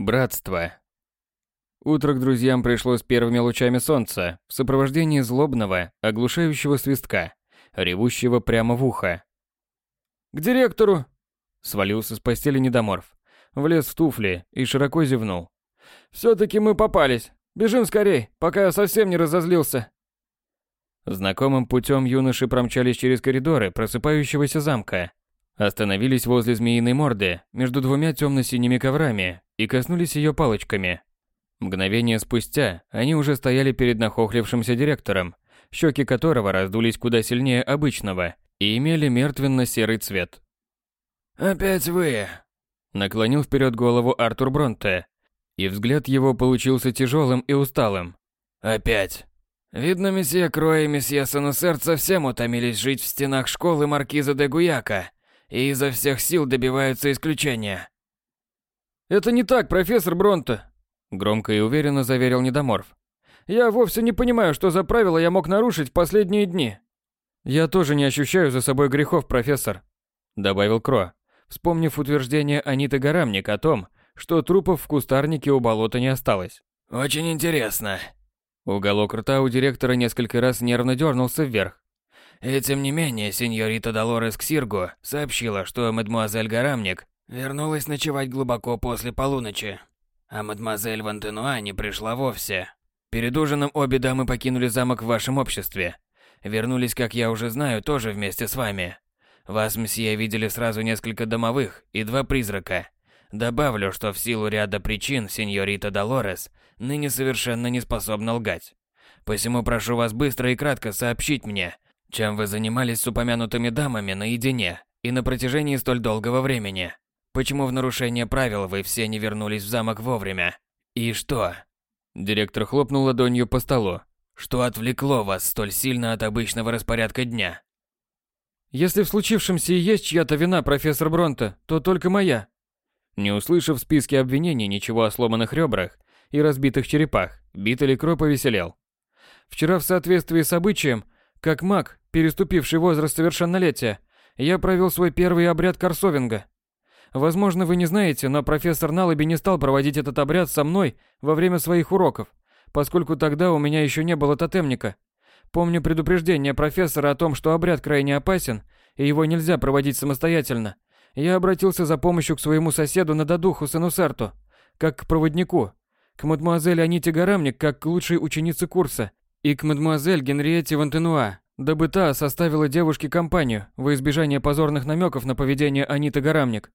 Братство. Утро к друзьям пришло с первыми лучами солнца, в сопровождении злобного, оглушающего свистка, ревущего прямо в ухо. «К директору!» Свалился с постели недоморф, влез в туфли и широко зевнул. «Всё-таки мы попались. Бежим скорей, пока я совсем не разозлился». Знакомым путем юноши промчались через коридоры просыпающегося замка, остановились возле змеиной морды между двумя темно-синими коврами и коснулись ее палочками. Мгновение спустя они уже стояли перед нахохлившимся директором, щеки которого раздулись куда сильнее обычного и имели мертвенно-серый цвет. «Опять вы!» Наклонил вперед голову Артур Бронте, и взгляд его получился тяжелым и усталым. «Опять!» Видно, месье Кроя и месье Санусер совсем утомились жить в стенах школы маркиза де Гуяка и изо всех сил добиваются исключения. «Это не так, профессор Бронте», — громко и уверенно заверил Недоморф. «Я вовсе не понимаю, что за правила я мог нарушить в последние дни». «Я тоже не ощущаю за собой грехов, профессор», — добавил Кро, вспомнив утверждение Аниты Гарамник о том, что трупов в кустарнике у болота не осталось. «Очень интересно». Уголок рта у директора несколько раз нервно дернулся вверх. И тем не менее, сеньорита Долорес Ксирго сообщила, что мадемуазель Гарамник вернулась ночевать глубоко после полуночи, а мадемуазель Вантенуа не пришла вовсе. Перед ужином обе дамы покинули замок в вашем обществе. Вернулись, как я уже знаю, тоже вместе с вами. Вас, мсье, видели сразу несколько домовых и два призрака. Добавлю, что в силу ряда причин сеньорита Долорес ныне совершенно не способна лгать. Посему прошу вас быстро и кратко сообщить мне, чем вы занимались с упомянутыми дамами наедине и на протяжении столь долгого времени. Почему в нарушение правил вы все не вернулись в замок вовремя? И что? Директор хлопнул ладонью по столу. Что отвлекло вас столь сильно от обычного распорядка дня? Если в случившемся и есть чья-то вина, профессор Бронте, то только моя. Не услышав в списке обвинений ничего о сломанных ребрах и разбитых черепах, Биттель Кро повеселел. Вчера в соответствии с обычаем, как маг, переступивший возраст совершеннолетия, я провел свой первый обряд корсовинга. Возможно, вы не знаете, но профессор Налаби не стал проводить этот обряд со мной во время своих уроков, поскольку тогда у меня еще не было тотемника. Помню предупреждение профессора о том, что обряд крайне опасен, и его нельзя проводить самостоятельно – я обратился за помощью к своему соседу на Дадуху Санусарту, как к проводнику, к мадемуазель Аните Гарамник, как к лучшей ученице курса, и к мадемуазель Генриетте Вантенуа, дабы та составила девушке компанию во избежание позорных намеков на поведение Аниты Гарамник.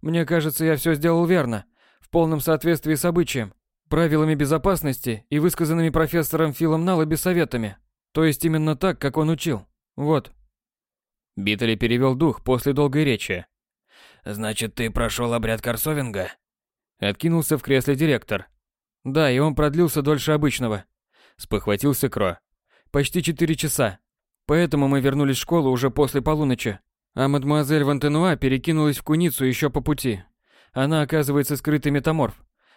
Мне кажется, я все сделал верно, в полном соответствии с обычаем, правилами безопасности и высказанными профессором Филом Налаби советами. То есть именно так, как он учил. Вот. Биттели перевел дух после долгой речи. Значит, ты прошел обряд Корсовинга? Откинулся в кресле директор. Да, и он продлился дольше обычного. Спохватился Кро. Почти четыре часа. Поэтому мы вернулись в школу уже после полуночи. А мадемуазель Вантенуа перекинулась в куницу еще по пути. Она, оказывается, скрытый метаморф.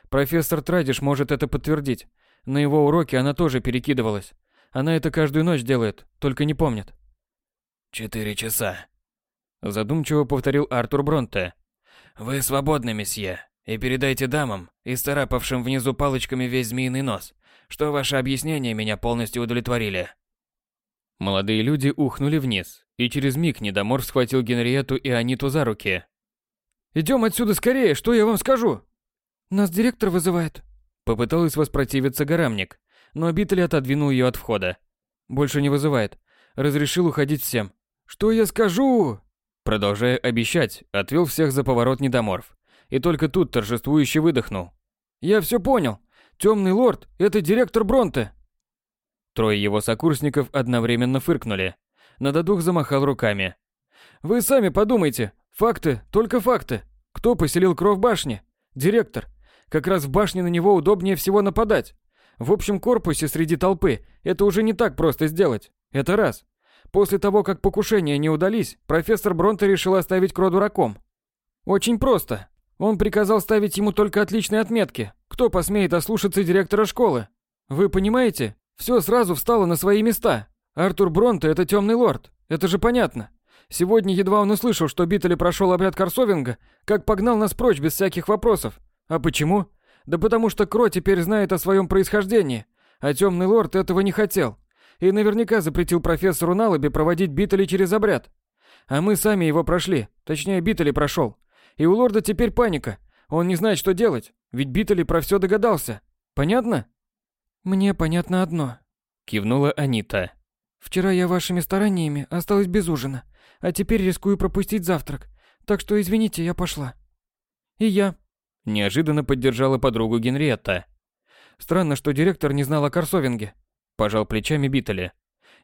Профессор Традиш может это подтвердить. На его уроке она тоже перекидывалась. Она это каждую ночь делает, только не помнит. Четыре часа. Задумчиво повторил Артур Бронте. «Вы свободны, месье, и передайте дамам, исцарапавшим внизу палочками весь змеиный нос, что ваши объяснения меня полностью удовлетворили». Молодые люди ухнули вниз, и через миг Недомор схватил Генриету и Аниту за руки. «Идем отсюда скорее, что я вам скажу?» «Нас директор вызывает». Попыталась воспротивиться Гарамник, но Биттель отодвинул ее от входа. «Больше не вызывает. Разрешил уходить всем». «Что я скажу?» Продолжая обещать, отвел всех за поворот недоморф. И только тут торжествующе выдохнул. «Я все понял. Темный лорд – это директор Бронте». Трое его сокурсников одновременно фыркнули. Нададух замахал руками. «Вы сами подумайте. Факты, только факты. Кто поселил кровь в башне? Директор. Как раз в башне на него удобнее всего нападать. В общем корпусе среди толпы это уже не так просто сделать. Это раз. После того, как покушения не удались, профессор Бронте решил оставить Кро дураком. Очень просто. Он приказал ставить ему только отличные отметки. Кто посмеет ослушаться директора школы? Вы понимаете? Все сразу встало на свои места. Артур Бронте – это темный лорд. Это же понятно. Сегодня едва он услышал, что Биттель прошел обряд Корсовинга, как погнал нас прочь без всяких вопросов. А почему? Да потому что Кро теперь знает о своем происхождении, а темный лорд этого не хотел. И наверняка запретил профессору Налаби проводить Битали через обряд. А мы сами его прошли, точнее Битали прошел. И у лорда теперь паника. Он не знает, что делать, ведь Битали про все догадался. Понятно? Мне понятно одно. Кивнула Анита. Вчера я вашими стараниями осталась без ужина, а теперь рискую пропустить завтрак. Так что извините, я пошла. И я. Неожиданно поддержала подругу Генриетта. Странно, что директор не знал о Корсовинге. Пожал плечами Биттеле.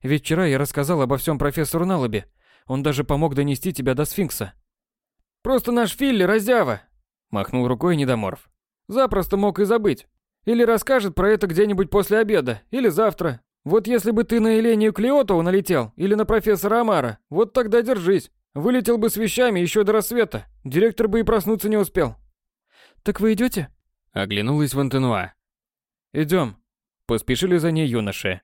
Ведь вчера я рассказал обо всем профессору Налаби. Он даже помог донести тебя до сфинкса. Просто наш Филли раздява. Махнул рукой Недоморф. Запросто мог и забыть. Или расскажет про это где-нибудь после обеда, или завтра. Вот если бы ты на Элению Клеотову налетел, или на профессора Амара, вот тогда держись. Вылетел бы с вещами еще до рассвета. Директор бы и проснуться не успел. Так вы идете? Оглянулась Вантенуа. Идем. Поспешили за ней юноши.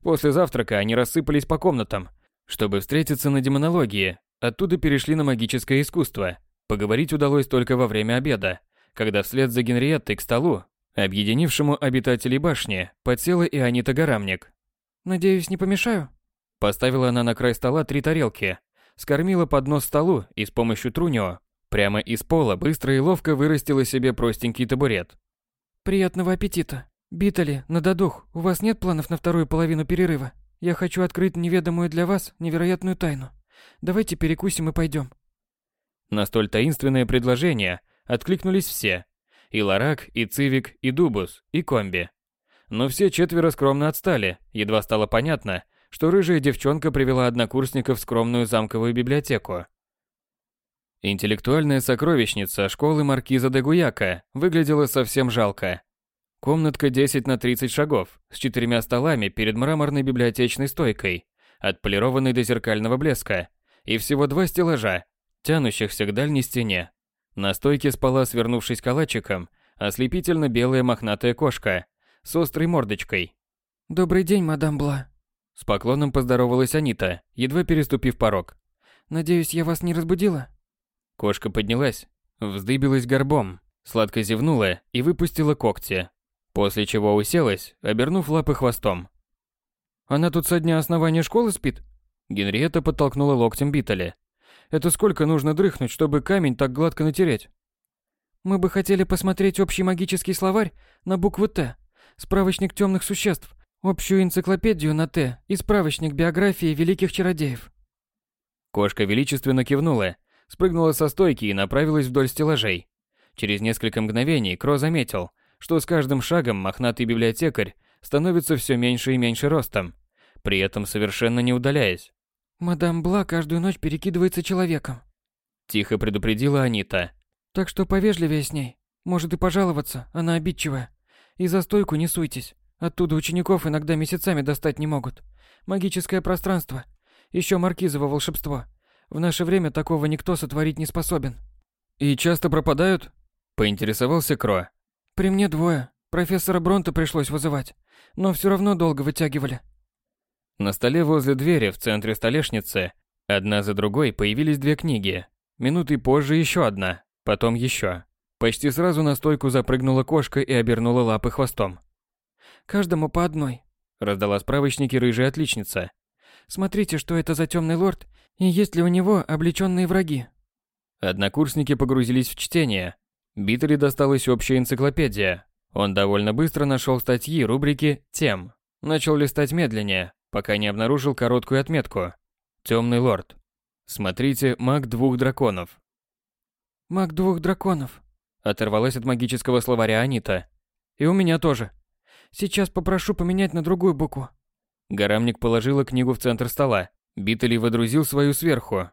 После завтрака они рассыпались по комнатам, чтобы встретиться на демонологии. Оттуда перешли на магическое искусство. Поговорить удалось только во время обеда, когда вслед за Генриеттой к столу Объединившему обитателей башни подсела и Анита Горамник. «Надеюсь, не помешаю?» Поставила она на край стола три тарелки, скормила поднос столу и с помощью трунио прямо из пола быстро и ловко вырастила себе простенький табурет. «Приятного аппетита. Битали, на додух, у вас нет планов на вторую половину перерыва? Я хочу открыть неведомую для вас невероятную тайну. Давайте перекусим и пойдем». На столь таинственное предложение откликнулись все, и Ларак, и Цивик, и Дубус, и Комби. Но все четверо скромно отстали, едва стало понятно, что рыжая девчонка привела однокурсников в скромную замковую библиотеку. Интеллектуальная сокровищница школы маркиза де Гуяка выглядела совсем жалко. Комнатка 10 на 30 шагов, с четырьмя столами перед мраморной библиотечной стойкой, отполированной до зеркального блеска, и всего два стеллажа, тянущихся к дальней стене, на стойке спала, свернувшись калачиком, ослепительно белая мохнатая кошка с острой мордочкой. «Добрый день, мадам Бла». С поклоном поздоровалась Анита, едва переступив порог. «Надеюсь, я вас не разбудила?» Кошка поднялась, вздыбилась горбом, сладко зевнула и выпустила когти, после чего уселась, обернув лапы хвостом. «Она тут со дня основания школы спит?» Генриетта подтолкнула локтем Биттеля, это сколько нужно дрыхнуть, чтобы камень так гладко натереть? Мы бы хотели посмотреть общий магический словарь на букву Т, справочник темных существ, общую энциклопедию на Т и справочник биографии великих чародеев. Кошка величественно кивнула, спрыгнула со стойки и направилась вдоль стеллажей. Через несколько мгновений Кро заметил, что с каждым шагом мохнатый библиотекарь становится все меньше и меньше ростом, при этом совершенно не удаляясь. «Мадам Бла каждую ночь перекидывается человеком», – тихо предупредила Анита. «Так что повежливее с ней. Может и пожаловаться, она обидчивая. И за стойку не суйтесь. Оттуда учеников иногда месяцами достать не могут. Магическое пространство. Еще маркизово волшебство. В наше время такого никто сотворить не способен». «И часто пропадают?» – поинтересовался Кро. «При мне двое. Профессора Бронта пришлось вызывать. Но все равно долго вытягивали. На столе возле двери в центре столешницы одна за другой появились две книги. Минуты позже еще одна, потом еще. Почти сразу на стойку запрыгнула кошка и обернула лапы хвостом. «Каждому по одной», — раздала справочники рыжая отличница. «Смотрите, что это за темный лорд, и есть ли у него облеченные враги». Однокурсники погрузились в чтение. Биттери досталась общая энциклопедия. Он довольно быстро нашел статьи рубрики «Тем». Начал листать медленнее, пока не обнаружил короткую отметку. Темный лорд. Смотрите «Маг двух драконов». «Маг двух драконов», — оторвалась от магического словаря Анита. «И у меня тоже. Сейчас попрошу поменять на другую букву». Горамник положила книгу в центр стола. Биттели водрузил свою сверху.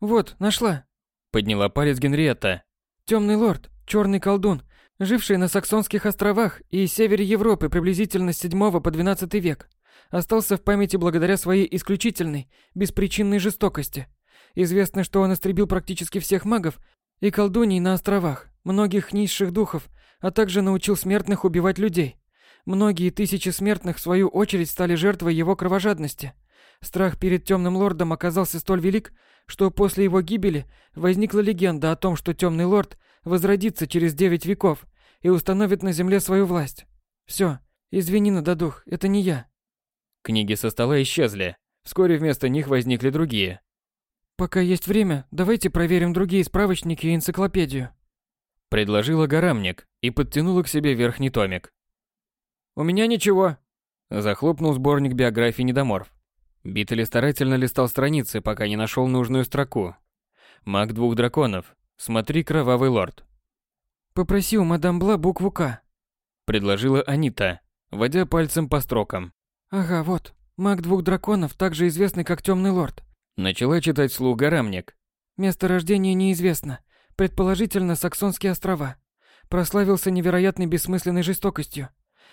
«Вот, нашла», — подняла палец Генриетта. «Темный лорд, черный колдун, живший на Саксонских островах и севере Европы приблизительно с 7 по 12 век остался в памяти благодаря своей исключительной, беспричинной жестокости. Известно, что он истребил практически всех магов и колдуний на островах, многих низших духов, а также научил смертных убивать людей. Многие тысячи смертных, в свою очередь, стали жертвой его кровожадности. Страх перед Темным Лордом оказался столь велик, что после его гибели возникла легенда о том, что Темный Лорд возродится через девять веков и установит на земле свою власть. Все, извини, Нададух, это не я. Книги со стола исчезли. Вскоре вместо них возникли другие. Пока есть время, давайте проверим другие справочники и энциклопедию. Предложила Гарамник и подтянула к себе верхний томик. «У меня ничего», – захлопнул сборник биографии недоморф. Биттель старательно листал страницы, пока не нашел нужную строку. «Маг двух драконов. Смотри, кровавый лорд». «Попроси у мадам Бла букву «К», – предложила Анита, водя пальцем по строкам. «Ага, вот. Маг двух драконов, также известный как Темный лорд. Начала читать слух Гарамник. Место рождения неизвестно. Предположительно, Саксонские острова. Прославился невероятной бессмысленной жестокостью.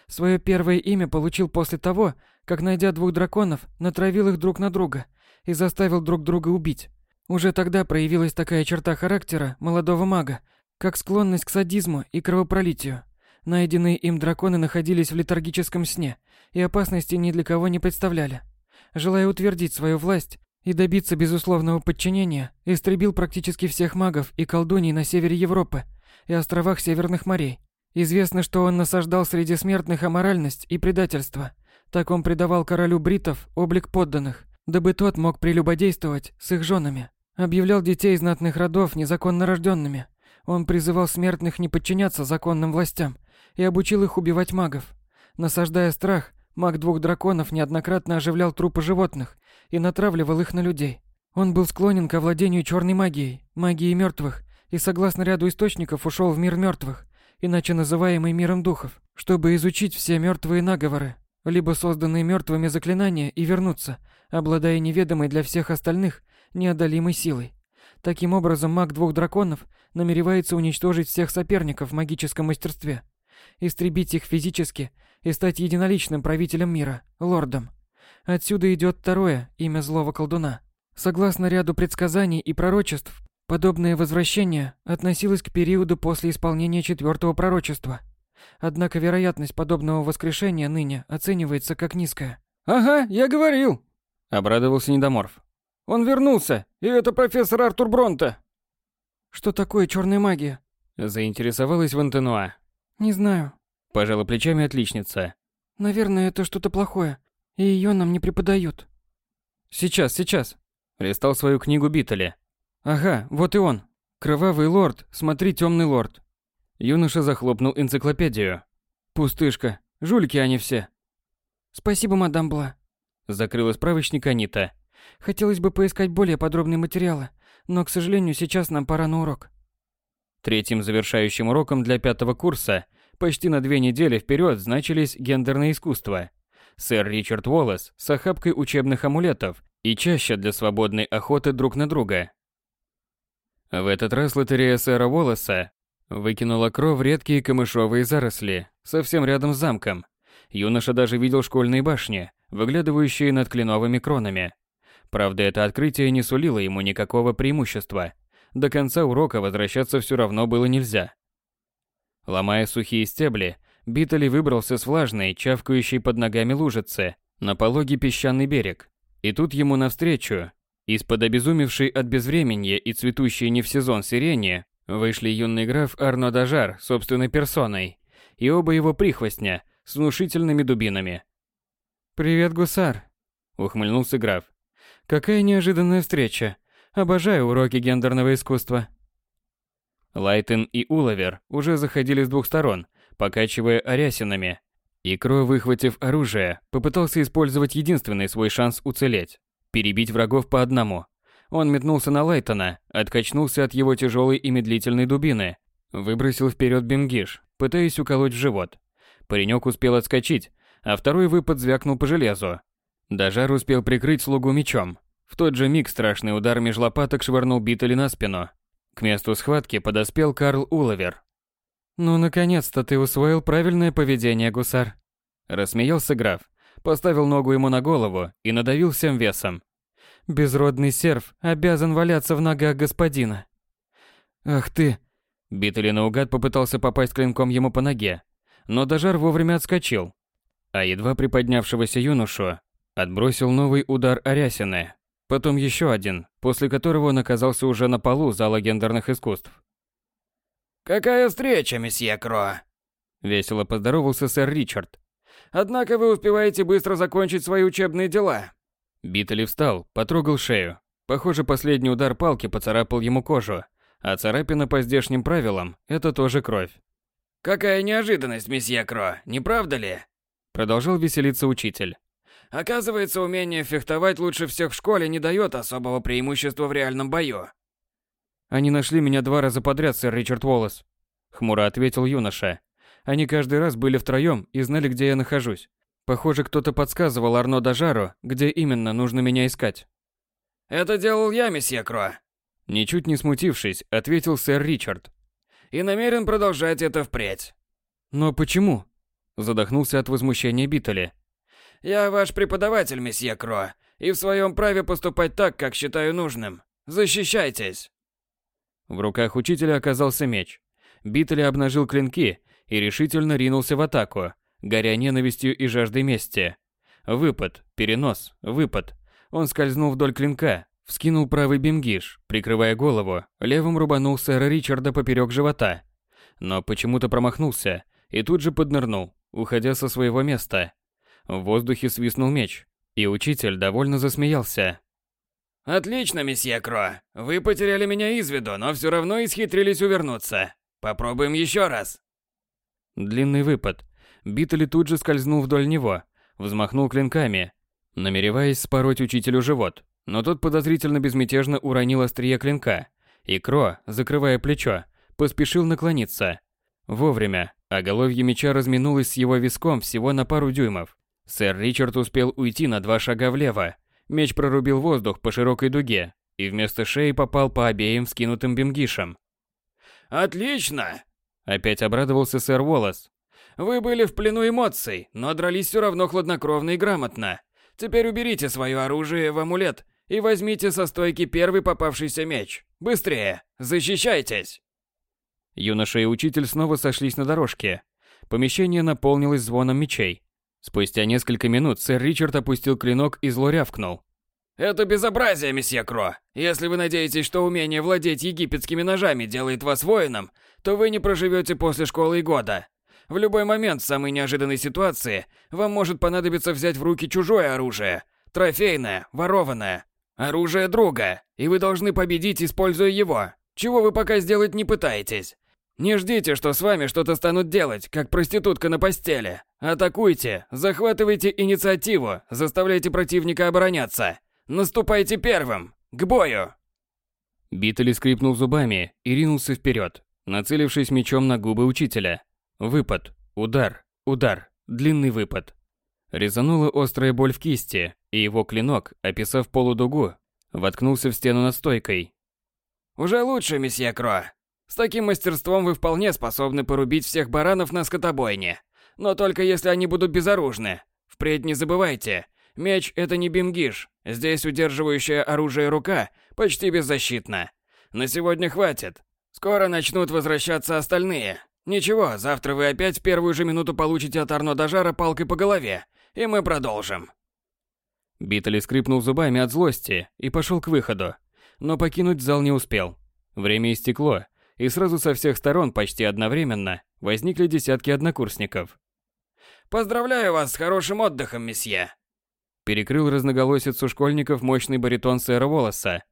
Свое первое имя получил после того, как, найдя двух драконов, натравил их друг на друга и заставил друг друга убить. Уже тогда проявилась такая черта характера молодого мага, как склонность к садизму и кровопролитию. Найденные им драконы находились в летаргическом сне и опасности ни для кого не представляли. Желая утвердить свою власть, и добиться безусловного подчинения, истребил практически всех магов и колдуний на севере Европы и островах Северных морей. Известно, что он насаждал среди смертных аморальность и предательство. Так он придавал королю бритов облик подданных, дабы тот мог прелюбодействовать с их женами. Объявлял детей знатных родов незаконно рожденными. Он призывал смертных не подчиняться законным властям и обучил их убивать магов. Насаждая страх, маг двух драконов неоднократно оживлял трупы животных и натравливал их на людей. Он был склонен к овладению черной магией, магией мертвых, и согласно ряду источников ушел в мир мертвых, иначе называемый миром духов, чтобы изучить все мертвые наговоры, либо созданные мертвыми заклинания и вернуться, обладая неведомой для всех остальных неодолимой силой. Таким образом, маг двух драконов намеревается уничтожить всех соперников в магическом мастерстве, истребить их физически и стать единоличным правителем мира, лордом. Отсюда идет второе имя злого колдуна. Согласно ряду предсказаний и пророчеств, подобное возвращение относилось к периоду после исполнения четвертого пророчества. Однако вероятность подобного воскрешения ныне оценивается как низкая. «Ага, я говорил!» – обрадовался Недоморф. «Он вернулся, и это профессор Артур Бронте!» «Что такое черная магия?» – заинтересовалась Вантенуа. «Не знаю», – пожала плечами отличница. «Наверное, это что-то плохое. И ее нам не преподают. Сейчас, сейчас. Листал свою книгу Биттеля. Ага, вот и он. Кровавый лорд, смотри, темный лорд. Юноша захлопнул энциклопедию. Пустышка. Жульки они все. Спасибо, мадам Бла. Закрыла справочник Анита. Хотелось бы поискать более подробные материалы, но, к сожалению, сейчас нам пора на урок. Третьим завершающим уроком для пятого курса почти на две недели вперед значились гендерное искусство сэр Ричард Уоллес с охапкой учебных амулетов и чаще для свободной охоты друг на друга. В этот раз лотерея сэра Уоллеса выкинула кров редкие камышовые заросли, совсем рядом с замком. Юноша даже видел школьные башни, выглядывающие над кленовыми кронами. Правда, это открытие не сулило ему никакого преимущества. До конца урока возвращаться все равно было нельзя. Ломая сухие стебли, Биттели выбрался с влажной, чавкающей под ногами лужицы на пологий песчаный берег. И тут ему навстречу, из-под обезумевшей от безвременья и цветущей не в сезон сирени, вышли юный граф Арно Дажар собственной персоной и оба его прихвостня с внушительными дубинами. «Привет, гусар!» – ухмыльнулся граф. «Какая неожиданная встреча! Обожаю уроки гендерного искусства!» Лайтен и Уловер уже заходили с двух сторон – покачивая арясинами. И Кро, выхватив оружие, попытался использовать единственный свой шанс уцелеть – перебить врагов по одному. Он метнулся на Лайтона, откачнулся от его тяжелой и медлительной дубины, выбросил вперед бенгиш, пытаясь уколоть в живот. Паренек успел отскочить, а второй выпад звякнул по железу. Дажар успел прикрыть слугу мечом. В тот же миг страшный удар меж лопаток швырнул Биттели на спину. К месту схватки подоспел Карл Уловер, «Ну, наконец-то ты усвоил правильное поведение, гусар!» Рассмеялся граф, поставил ногу ему на голову и надавил всем весом. «Безродный серв обязан валяться в ногах господина!» «Ах ты!» Биттель наугад попытался попасть клинком ему по ноге, но Дажар вовремя отскочил, а едва приподнявшегося юношу отбросил новый удар Арясины, потом еще один, после которого он оказался уже на полу зала гендерных искусств. «Какая встреча, месье Кро?» Весело поздоровался сэр Ричард. «Однако вы успеваете быстро закончить свои учебные дела». Биттли встал, потрогал шею. Похоже, последний удар палки поцарапал ему кожу, а царапина по здешним правилам – это тоже кровь. «Какая неожиданность, месье Кро, не правда ли?» Продолжал веселиться учитель. «Оказывается, умение фехтовать лучше всех в школе не дает особого преимущества в реальном бою». «Они нашли меня два раза подряд, сэр Ричард Уоллес», – хмуро ответил юноша. «Они каждый раз были втроем и знали, где я нахожусь. Похоже, кто-то подсказывал Арно Дажару, где именно нужно меня искать». «Это делал я, месье Кро», Ничуть не смутившись, ответил сэр Ричард. «И намерен продолжать это впредь». «Но почему?» Задохнулся от возмущения Биттели. «Я ваш преподаватель, месье Кро, и в своем праве поступать так, как считаю нужным. Защищайтесь!» В руках учителя оказался меч. Биттели обнажил клинки и решительно ринулся в атаку, горя ненавистью и жаждой мести. Выпад, перенос, выпад. Он скользнул вдоль клинка, вскинул правый бимгиш, прикрывая голову, левым рубанул сэра Ричарда поперек живота. Но почему-то промахнулся и тут же поднырнул, уходя со своего места. В воздухе свистнул меч, и учитель довольно засмеялся. «Отлично, месье Кро. Вы потеряли меня из виду, но все равно исхитрились увернуться. Попробуем еще раз». Длинный выпад. Биттли тут же скользнул вдоль него, взмахнул клинками, намереваясь спороть учителю живот, но тот подозрительно безмятежно уронил острие клинка, и Кро, закрывая плечо, поспешил наклониться. Вовремя, а головье меча разминулось с его виском всего на пару дюймов. Сэр Ричард успел уйти на два шага влево. Меч прорубил воздух по широкой дуге и вместо шеи попал по обеим вскинутым бимгишам. «Отлично!» Опять обрадовался сэр Уоллес. «Вы были в плену эмоций, но дрались все равно хладнокровно и грамотно. Теперь уберите свое оружие в амулет и возьмите со стойки первый попавшийся меч. Быстрее! Защищайтесь!» Юноша и учитель снова сошлись на дорожке. Помещение наполнилось звоном мечей. Спустя несколько минут сэр Ричард опустил клинок и зло рявкнул. «Это безобразие, месье Кро! Если вы надеетесь, что умение владеть египетскими ножами делает вас воином, то вы не проживете после школы и года. В любой момент в самой неожиданной ситуации вам может понадобиться взять в руки чужое оружие, трофейное, ворованное, оружие друга, и вы должны победить, используя его, чего вы пока сделать не пытаетесь. Не ждите, что с вами что-то станут делать, как проститутка на постели. Атакуйте, захватывайте инициативу, заставляйте противника обороняться. Наступайте первым! К бою!» Биттли скрипнул зубами и ринулся вперед, нацелившись мечом на губы учителя. Выпад, удар, удар, длинный выпад. Резанула острая боль в кисти, и его клинок, описав полудугу, воткнулся в стену над стойкой. «Уже лучше, месье Кро. С таким мастерством вы вполне способны порубить всех баранов на скотобойне. Но только если они будут безоружны. Впредь не забывайте, меч – это не бимгиш. Здесь удерживающая оружие рука почти беззащитна. На сегодня хватит. Скоро начнут возвращаться остальные. Ничего, завтра вы опять в первую же минуту получите от Арно Дажара палкой по голове, и мы продолжим. Биттли скрипнул зубами от злости и пошел к выходу, но покинуть зал не успел. Время истекло, и сразу со всех сторон почти одновременно возникли десятки однокурсников. «Поздравляю вас с хорошим отдыхом, месье!» Перекрыл разноголосицу школьников мощный баритон сэра Волоса.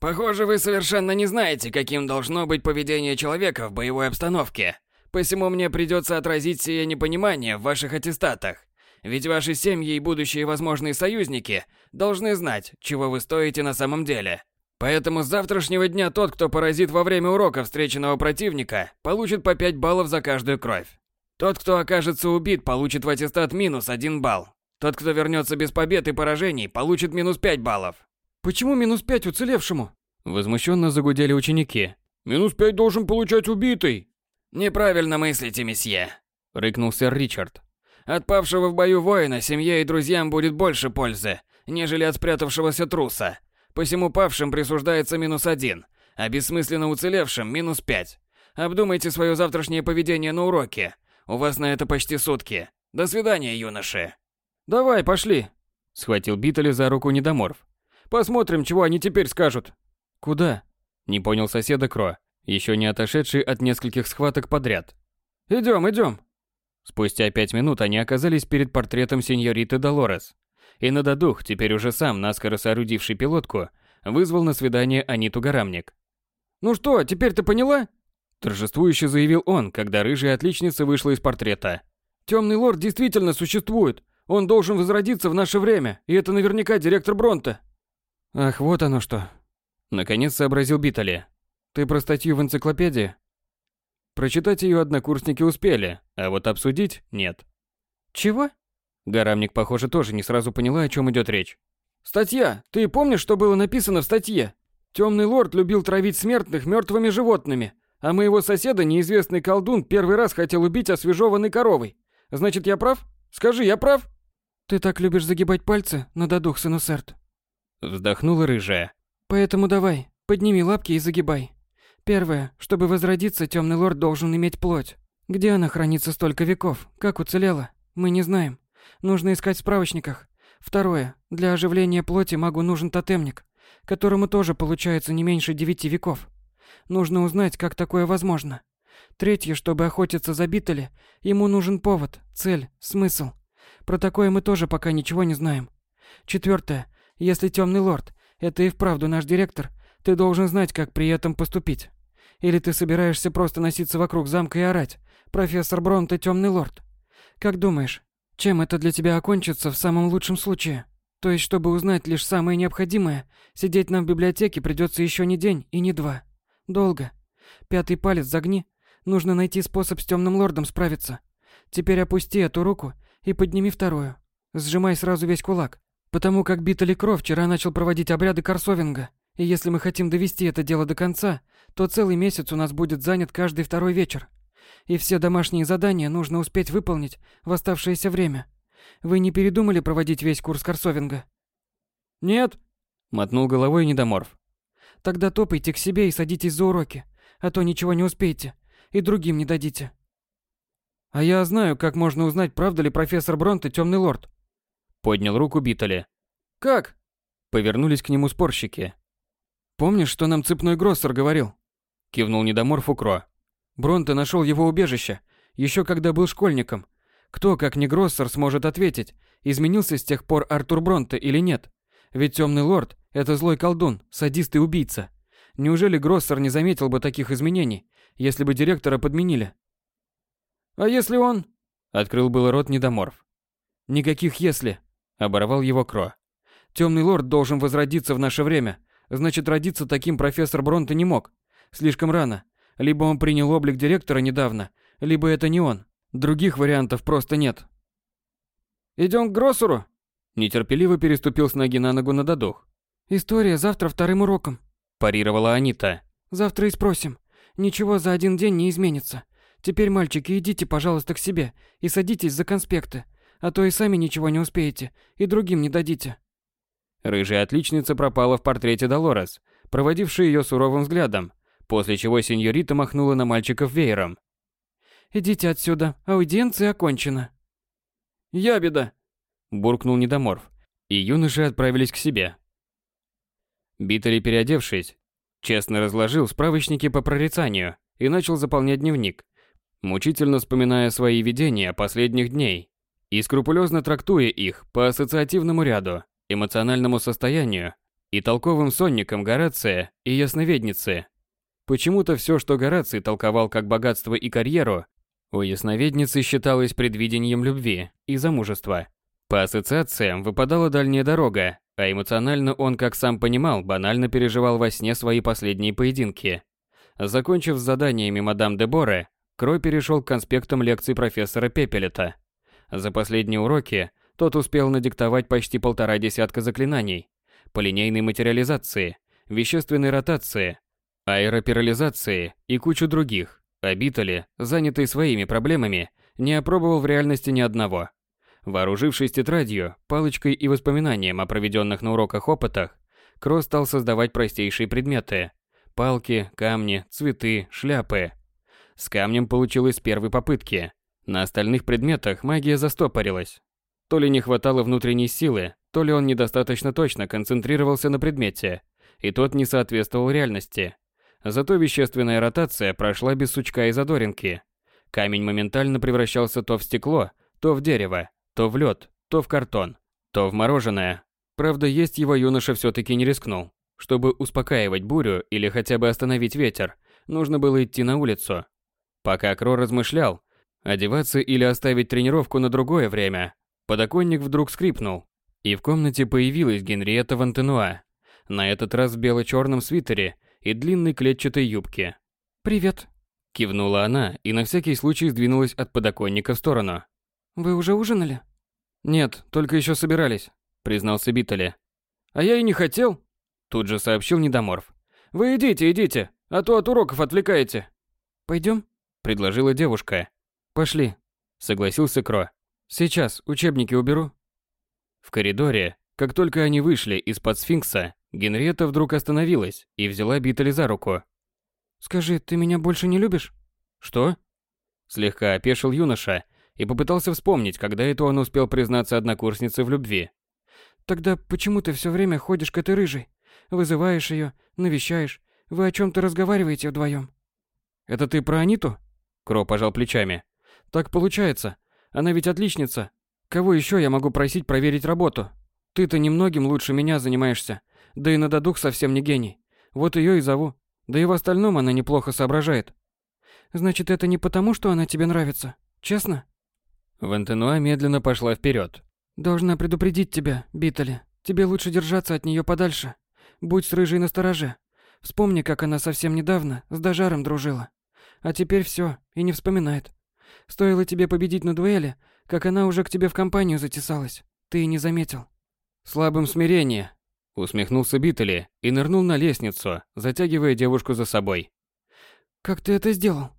«Похоже, вы совершенно не знаете, каким должно быть поведение человека в боевой обстановке. Посему мне придется отразить сие непонимание в ваших аттестатах. Ведь ваши семьи и будущие возможные союзники должны знать, чего вы стоите на самом деле. Поэтому с завтрашнего дня тот, кто поразит во время урока встреченного противника, получит по 5 баллов за каждую кровь. Тот, кто окажется убит, получит в аттестат минус 1 балл. Тот, кто вернется без побед и поражений, получит минус 5 баллов. Почему минус 5 уцелевшему? Возмущенно загудели ученики. Минус 5 должен получать убитый. Неправильно мыслите, месье, рыкнул сэр Ричард. От павшего в бою воина семье и друзьям будет больше пользы, нежели от спрятавшегося труса. Посему павшим присуждается минус один, а бессмысленно уцелевшим минус пять. Обдумайте свое завтрашнее поведение на уроке. У вас на это почти сутки. До свидания, юноши. Давай, пошли. Схватил Биттли за руку недоморф. Посмотрим, чего они теперь скажут. Куда? Не понял соседа Кро, еще не отошедший от нескольких схваток подряд. Идем, идем. Спустя пять минут они оказались перед портретом сеньориты Долорес. И Нададух, теперь уже сам наскоро соорудивший пилотку, вызвал на свидание Аниту Гарамник. «Ну что, теперь ты поняла?» Торжествующе заявил он, когда рыжая отличница вышла из портрета. «Темный лорд действительно существует. Он должен возродиться в наше время, и это наверняка директор Бронта». «Ах, вот оно что!» Наконец сообразил Битали. «Ты про статью в энциклопедии?» Прочитать ее однокурсники успели, а вот обсудить – нет. «Чего?» Гарамник, похоже, тоже не сразу поняла, о чем идет речь. «Статья! Ты помнишь, что было написано в статье? Темный лорд любил травить смертных мертвыми животными, а моего соседа, неизвестный колдун, первый раз хотел убить освежеванной коровой. Значит, я прав? Скажи, я прав?» «Ты так любишь загибать пальцы, надо дух, Сенусерт». Вздохнула рыжая. «Поэтому давай, подними лапки и загибай. Первое, чтобы возродиться, темный лорд должен иметь плоть. Где она хранится столько веков? Как уцелела? Мы не знаем. Нужно искать в справочниках. Второе, для оживления плоти магу нужен тотемник, которому тоже получается не меньше девяти веков. Нужно узнать, как такое возможно. Третье, чтобы охотиться за Биттели, ему нужен повод, цель, смысл. Про такое мы тоже пока ничего не знаем. Четвертое, если темный лорд – это и вправду наш директор, ты должен знать, как при этом поступить. Или ты собираешься просто носиться вокруг замка и орать? Профессор Бронте темный лорд. Как думаешь, чем это для тебя окончится в самом лучшем случае? То есть, чтобы узнать лишь самое необходимое, сидеть нам в библиотеке придется еще не день и не два. Долго. Пятый палец загни. Нужно найти способ с темным лордом справиться. Теперь опусти эту руку и подними вторую. Сжимай сразу весь кулак. Потому как Битали Кро вчера начал проводить обряды Корсовинга. И если мы хотим довести это дело до конца, то целый месяц у нас будет занят каждый второй вечер. И все домашние задания нужно успеть выполнить в оставшееся время. Вы не передумали проводить весь курс Корсовинга? Нет, мотнул головой недоморф. Тогда топайте к себе и садитесь за уроки, а то ничего не успеете и другим не дадите. А я знаю, как можно узнать, правда ли профессор Бронте темный лорд. Поднял руку Битали. Как? Повернулись к нему спорщики. Помнишь, что нам цепной Гроссер говорил? Кивнул недоморф Укро. Бронте нашел его убежище, еще когда был школьником. Кто, как не Гроссер, сможет ответить, изменился с тех пор Артур Бронте или нет? Ведь темный лорд – это злой колдун, садист и убийца. Неужели Гроссер не заметил бы таких изменений, если бы директора подменили? А если он... Открыл было рот недоморф. Никаких «если», – оборвал его Кро. Темный лорд должен возродиться в наше время. Значит, родиться таким профессор Бронте не мог. Слишком рано. Либо он принял облик директора недавно, либо это не он. Других вариантов просто нет. Идем к Гроссеру? Нетерпеливо переступил с ноги на ногу на додух. История завтра вторым уроком. Парировала Анита. Завтра и спросим. Ничего за один день не изменится. Теперь, мальчики, идите, пожалуйста, к себе и садитесь за конспекты, а то и сами ничего не успеете, и другим не дадите. Рыжая отличница пропала в портрете Долорес, проводившей ее суровым взглядом, после чего сеньорита махнула на мальчиков веером. «Идите отсюда, аудиенция окончена». «Я беда», – буркнул недоморф, и юноши отправились к себе. Битали, переодевшись, честно разложил справочники по прорицанию и начал заполнять дневник, мучительно вспоминая свои видения последних дней и скрупулезно трактуя их по ассоциативному ряду, эмоциональному состоянию и толковым сонникам Горация и Ясновидницы. Почему-то все, что Гораций толковал как богатство и карьеру, у Ясновидницы считалось предвидением любви и замужества. По ассоциациям выпадала дальняя дорога, а эмоционально он, как сам понимал, банально переживал во сне свои последние поединки. Закончив с заданиями мадам де Боре, Крой перешел к конспектам лекций профессора Пепелета. За последние уроки тот успел надиктовать почти полтора десятка заклинаний по линейной материализации, вещественной ротации, аэропирализации и кучу других. А Битали, занятый своими проблемами, не опробовал в реальности ни одного. Вооружившись тетрадью, палочкой и воспоминанием о проведенных на уроках опытах, Кросс стал создавать простейшие предметы – палки, камни, цветы, шляпы. С камнем получилось с первой попытки. На остальных предметах магия застопорилась. То ли не хватало внутренней силы, то ли он недостаточно точно концентрировался на предмете, и тот не соответствовал реальности. Зато вещественная ротация прошла без сучка и задоринки. Камень моментально превращался то в стекло, то в дерево, то в лед, то в картон, то в мороженое. Правда, есть его юноша все-таки не рискнул. Чтобы успокаивать бурю или хотя бы остановить ветер, нужно было идти на улицу. Пока Кро размышлял, одеваться или оставить тренировку на другое время, подоконник вдруг скрипнул, и в комнате появилась Генриетта Вантенуа. На этот раз в бело-черном свитере и длинной клетчатой юбке. «Привет», – кивнула она и на всякий случай сдвинулась от подоконника в сторону. «Вы уже ужинали?» «Нет, только еще собирались», – признался Биттеле. «А я и не хотел», – тут же сообщил Недоморф. «Вы идите, идите, а то от уроков отвлекаете». «Пойдем?» – предложила девушка. «Пошли», – согласился Кро. «Сейчас учебники уберу». В коридоре, как только они вышли из-под сфинкса, Генриетта вдруг остановилась и взяла Биттеля за руку. «Скажи, ты меня больше не любишь?» «Что?» Слегка опешил юноша и попытался вспомнить, когда это он успел признаться однокурснице в любви. «Тогда почему ты все время ходишь к этой рыжей? Вызываешь ее, навещаешь. Вы о чем-то разговариваете вдвоем?» «Это ты про Аниту?» Кро пожал плечами. «Так получается. Она ведь отличница, Кого еще я могу просить проверить работу? Ты-то немногим лучше меня занимаешься. Да и Нададух совсем не гений. Вот ее и зову. Да и в остальном она неплохо соображает. Значит, это не потому, что она тебе нравится? Честно? Вантенуа медленно пошла вперед. Должна предупредить тебя, Битали. Тебе лучше держаться от нее подальше. Будь с рыжей настороже. Вспомни, как она совсем недавно с Дажаром дружила. А теперь все и не вспоминает. Стоило тебе победить на дуэли, как она уже к тебе в компанию затесалась. Ты и не заметил. Слабым смирение. Усмехнулся Биттели и нырнул на лестницу, затягивая девушку за собой. «Как ты это сделал?»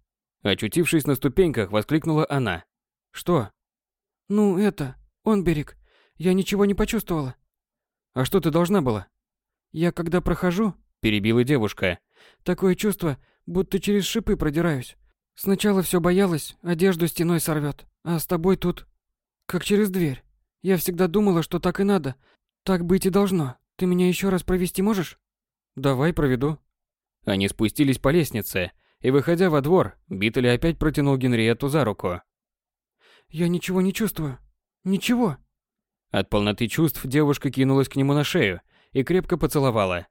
Очутившись на ступеньках, воскликнула она. «Что?» «Ну, это, он берег. Я ничего не почувствовала». «А что ты должна была?» «Я когда прохожу...» Перебила девушка. «Такое чувство, будто через шипы продираюсь. Сначала все боялась, одежду стеной сорвет, а с тобой тут... Как через дверь. Я всегда думала, что так и надо. Так быть и должно. Ты меня еще раз провести можешь? Давай проведу. Они спустились по лестнице, и, выходя во двор, Биттель опять протянул Генриетту за руку. Я ничего не чувствую. Ничего. От полноты чувств девушка кинулась к нему на шею и крепко поцеловала.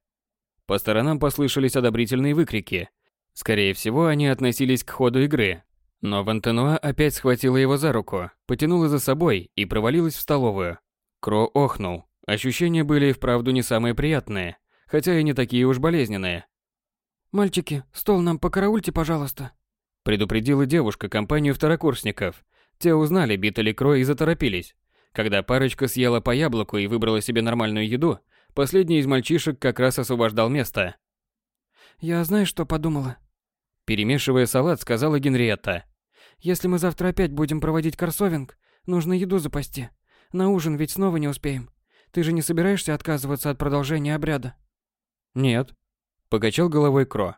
По сторонам послышались одобрительные выкрики, Скорее всего, они относились к ходу игры. Но Вантенуа опять схватила его за руку, потянула за собой и провалилась в столовую. Кро охнул. Ощущения были и вправду не самые приятные, хотя и не такие уж болезненные. «Мальчики, стол нам покараульте, пожалуйста», предупредила девушка компанию второкурсников. Те узнали Биттели Кро и заторопились. Когда парочка съела по яблоку и выбрала себе нормальную еду, последний из мальчишек как раз освобождал место. «Я знаю, что подумала», Перемешивая салат, сказала Генриетта. «Если мы завтра опять будем проводить корсовинг, нужно еду запасти. На ужин ведь снова не успеем. Ты же не собираешься отказываться от продолжения обряда?» «Нет», — покачал головой Кро.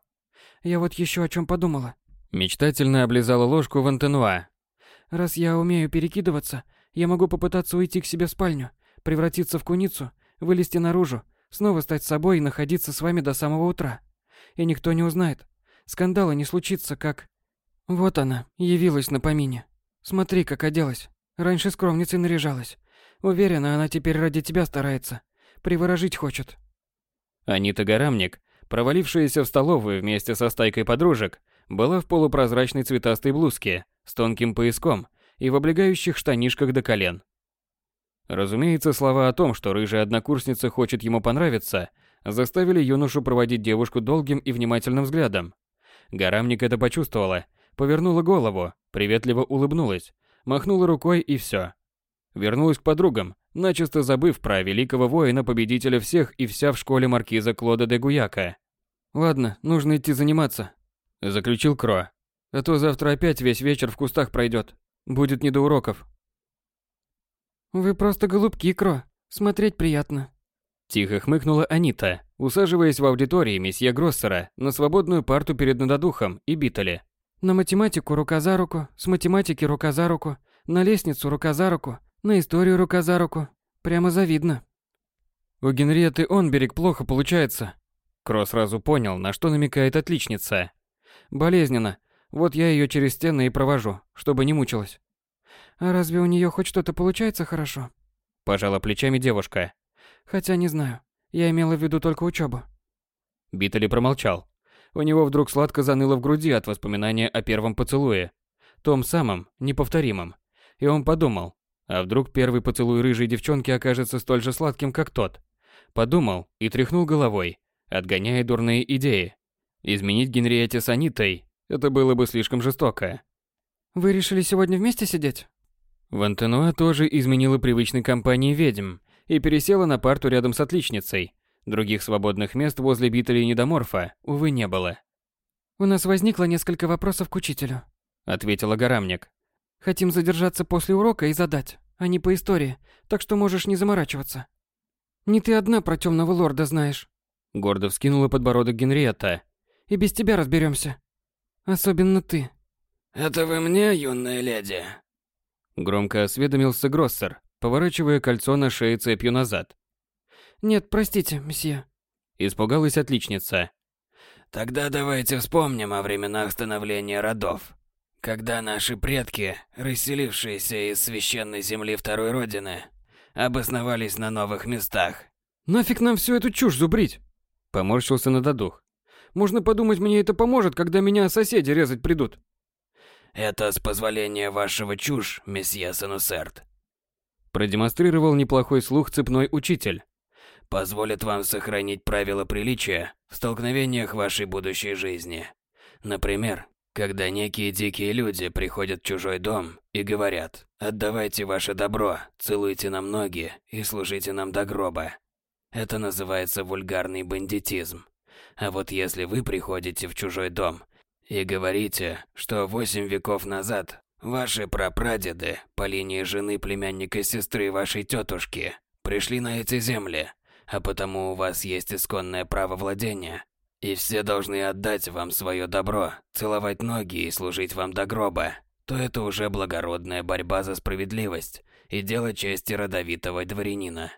«Я вот еще о чем подумала». Мечтательно облизала ложку в антенуа. «Раз я умею перекидываться, я могу попытаться уйти к себе в спальню, превратиться в куницу, вылезти наружу, снова стать собой и находиться с вами до самого утра. И никто не узнает, Скандала не случится, как... Вот она, явилась на помине. Смотри, как оделась. Раньше скромницей наряжалась. Уверена, она теперь ради тебя старается. Приворожить хочет. Анита Гарамник, провалившаяся в столовую вместе со стайкой подружек, была в полупрозрачной цветастой блузке с тонким пояском и в облегающих штанишках до колен. Разумеется, слова о том, что рыжая однокурсница хочет ему понравиться, заставили юношу проводить девушку долгим и внимательным взглядом. Гарамник это почувствовала, повернула голову, приветливо улыбнулась, махнула рукой и все. Вернулась к подругам, начисто забыв про великого воина-победителя всех и вся в школе маркиза Клода де Гуяка. «Ладно, нужно идти заниматься», – заключил Кро. «А то завтра опять весь вечер в кустах пройдет. Будет не до уроков». «Вы просто голубки, Кро. Смотреть приятно», Тихо хмыкнула Анита, усаживаясь в аудитории месье Гроссера на свободную парту перед нададухом и Битали. На математику рука за руку, с математики рука за руку, на лестницу рука за руку, на историю рука за руку. Прямо завидно. У Генриетты Онберег плохо получается. Кро сразу понял, на что намекает отличница. Болезненно. Вот я ее через стены и провожу, чтобы не мучилась. А разве у нее хоть что-то получается хорошо? Пожала плечами девушка. Хотя не знаю. Я имела в виду только учебу. Битали промолчал. У него вдруг сладко заныло в груди от воспоминания о первом поцелуе. Том самом, неповторимом. И он подумал, а вдруг первый поцелуй рыжей девчонки окажется столь же сладким, как тот? Подумал и тряхнул головой, отгоняя дурные идеи. Изменить Генриете с Анитой – это было бы слишком жестоко. «Вы решили сегодня вместе сидеть?» Вантенуа тоже изменила привычной компании ведьм и пересела на парту рядом с отличницей. Других свободных мест возле Биттеля и Недоморфа, увы, не было. «У нас возникло несколько вопросов к учителю», – ответила Горамник. «Хотим задержаться после урока и задать, а не по истории, так что можешь не заморачиваться». «Не ты одна про темного лорда знаешь», – гордо вскинула подбородок Генриетта. «И без тебя разберемся. Особенно ты». «Это вы мне, юная леди?» Громко осведомился Гроссер, поворачивая кольцо на шее цепью назад. «Нет, простите, месье». Испугалась отличница. «Тогда давайте вспомним о временах становления родов. Когда наши предки, расселившиеся из священной земли Второй Родины, обосновались на новых местах. «Нафиг нам всю эту чушь зубрить?» Поморщился на додух. «Можно подумать, мне это поможет, когда меня соседи резать придут». «Это с позволения вашего чушь, месье Санусерт». Продемонстрировал неплохой слух цепной учитель. «Позволит вам сохранить правила приличия в столкновениях вашей будущей жизни. Например, когда некие дикие люди приходят в чужой дом и говорят «Отдавайте ваше добро, целуйте нам ноги и служите нам до гроба». Это называется вульгарный бандитизм. А вот если вы приходите в чужой дом и говорите, что восемь веков назад ваши прапрадеды по линии жены племянника сестры вашей тетушки пришли на эти земли, а потому у вас есть исконное право владения, и все должны отдать вам свое добро, целовать ноги и служить вам до гроба, то это уже благородная борьба за справедливость и дело чести родовитого дворянина.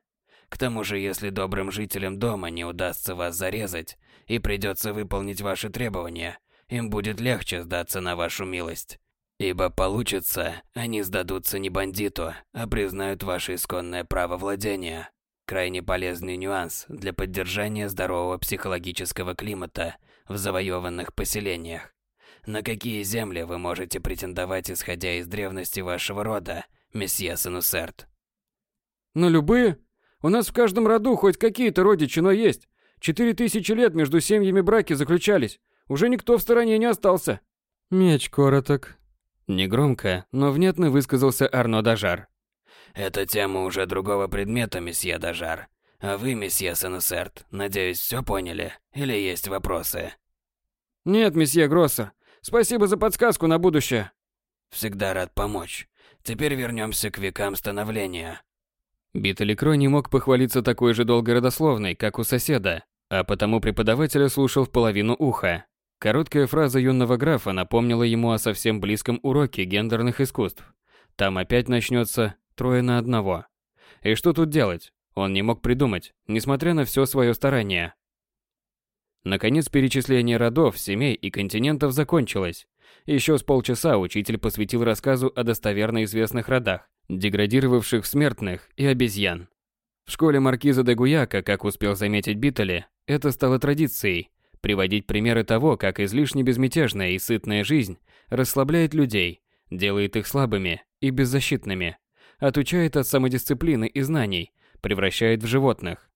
К тому же, если добрым жителям дома не удастся вас зарезать и придется выполнить ваши требования, им будет легче сдаться на вашу милость. Ибо получится, они сдадутся не бандиту, а признают ваше исконное право владения, Крайне полезный нюанс для поддержания здорового психологического климата в завоеванных поселениях. На какие земли вы можете претендовать, исходя из древности вашего рода, месье Санусерт? На любые. У нас в каждом роду хоть какие-то родичи, но есть. Четыре тысячи лет между семьями браки заключались. Уже никто в стороне не остался. Меч короток. Негромко, но внятно высказался Арно Дажар. Это тема уже другого предмета, месье Дажар. А вы, месье Сенесерт, надеюсь, все поняли? Или есть вопросы? Нет, месье Гроссер. Спасибо за подсказку на будущее. Всегда рад помочь. Теперь вернемся к векам становления. Биталикро не мог похвалиться такой же долгой родословной, как у соседа, а потому преподавателя слушал в половину уха. Короткая фраза юного графа напомнила ему о совсем близком уроке гендерных искусств. Там опять начнется Трое на одного. И что тут делать? Он не мог придумать, несмотря на все свое старание. Наконец перечисление родов, семей и континентов закончилось. Еще с полчаса учитель посвятил рассказу о достоверно известных родах, деградировавших смертных и обезьян. В школе маркиза де Гуяка, как успел заметить Биттеле, это стало традицией – приводить примеры того, как излишне безмятежная и сытная жизнь расслабляет людей, делает их слабыми и беззащитными отучает от самодисциплины и знаний, превращает в животных.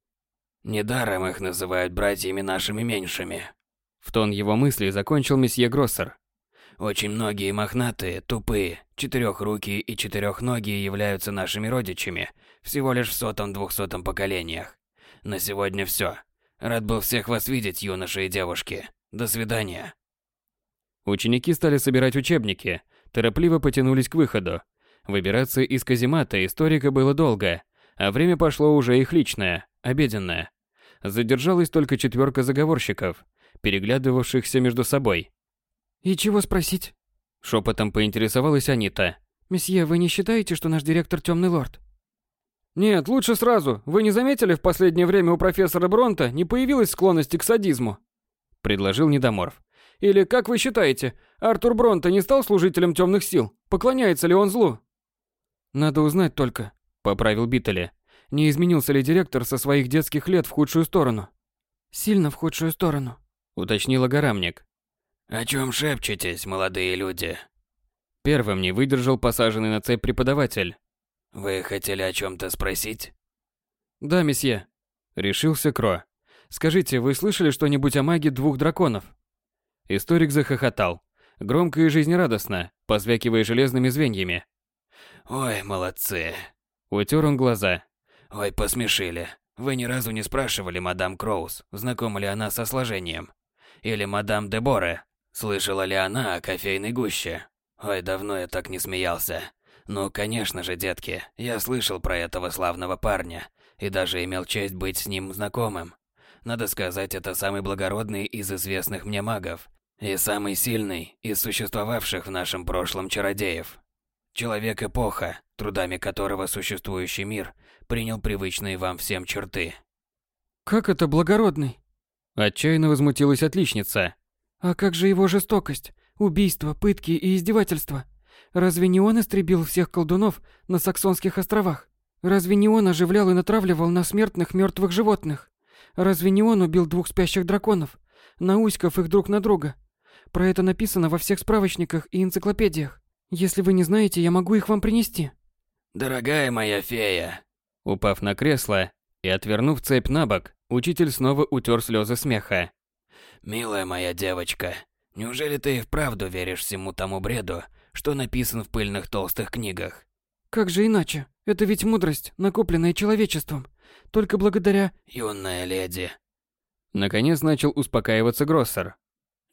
Недаром их называют братьями нашими меньшими. В тон его мысли закончил месье Гроссер. Очень многие мохнатые, тупые, четырехрукие и четырехногие являются нашими родичами всего лишь в сотом-двухсотом поколениях. На сегодня все. Рад был всех вас видеть, юноши и девушки. До свидания. Ученики стали собирать учебники, торопливо потянулись к выходу, Выбираться из каземата историка было долго, а время пошло уже их личное, обеденное. Задержалась только четверка заговорщиков, переглядывавшихся между собой. «И чего спросить?» Шепотом поинтересовалась Анита. «Месье, вы не считаете, что наш директор темный лорд?» «Нет, лучше сразу. Вы не заметили, в последнее время у профессора Бронта не появилась склонности к садизму?» Предложил Недоморф. Или, как вы считаете, Артур Бронте не стал служителем темных сил? Поклоняется ли он злу? Надо узнать только, поправил Биттеле. Не изменился ли директор со своих детских лет в худшую сторону? Сильно в худшую сторону, уточнила Горамник. О чем шепчетесь, молодые люди? Первым не выдержал посаженный на цепь преподаватель. Вы хотели о чем то спросить? Да, месье. Решился Кро. Скажите, вы слышали что-нибудь о маге двух драконов? Историк захохотал. Громко и жизнерадостно, позвякивая железными звеньями. Ой, молодцы. Утер он глаза. Ой, посмешили. Вы ни разу не спрашивали мадам Кроуз, знакома ли она со сложением. Или мадам Деборе, слышала ли она о кофейной гуще. Ой, давно я так не смеялся. Ну, конечно же, детки, я слышал про этого славного парня и даже имел честь быть с ним знакомым. Надо сказать, это самый благородный из известных мне магов и самый сильный из существовавших в нашем прошлом чародеев. Человек-эпоха, трудами которого существующий мир принял привычные вам всем черты. «Как это благородный?» Отчаянно возмутилась отличница. «А как же его жестокость, убийства, пытки и издевательства? Разве не он истребил всех колдунов на Саксонских островах? Разве не он оживлял и натравливал на смертных мертвых животных? Разве не он убил двух спящих драконов, науськав их друг на друга? Про это написано во всех справочниках и энциклопедиях. Если вы не знаете, я могу их вам принести. Дорогая моя фея. Упав на кресло и отвернув цепь на бок, учитель снова утер слезы смеха. Милая моя девочка, неужели ты и вправду веришь всему тому бреду, что написан в пыльных толстых книгах? Как же иначе? Это ведь мудрость, накопленная человечеством. Только благодаря... Юная леди. Наконец начал успокаиваться Гроссер.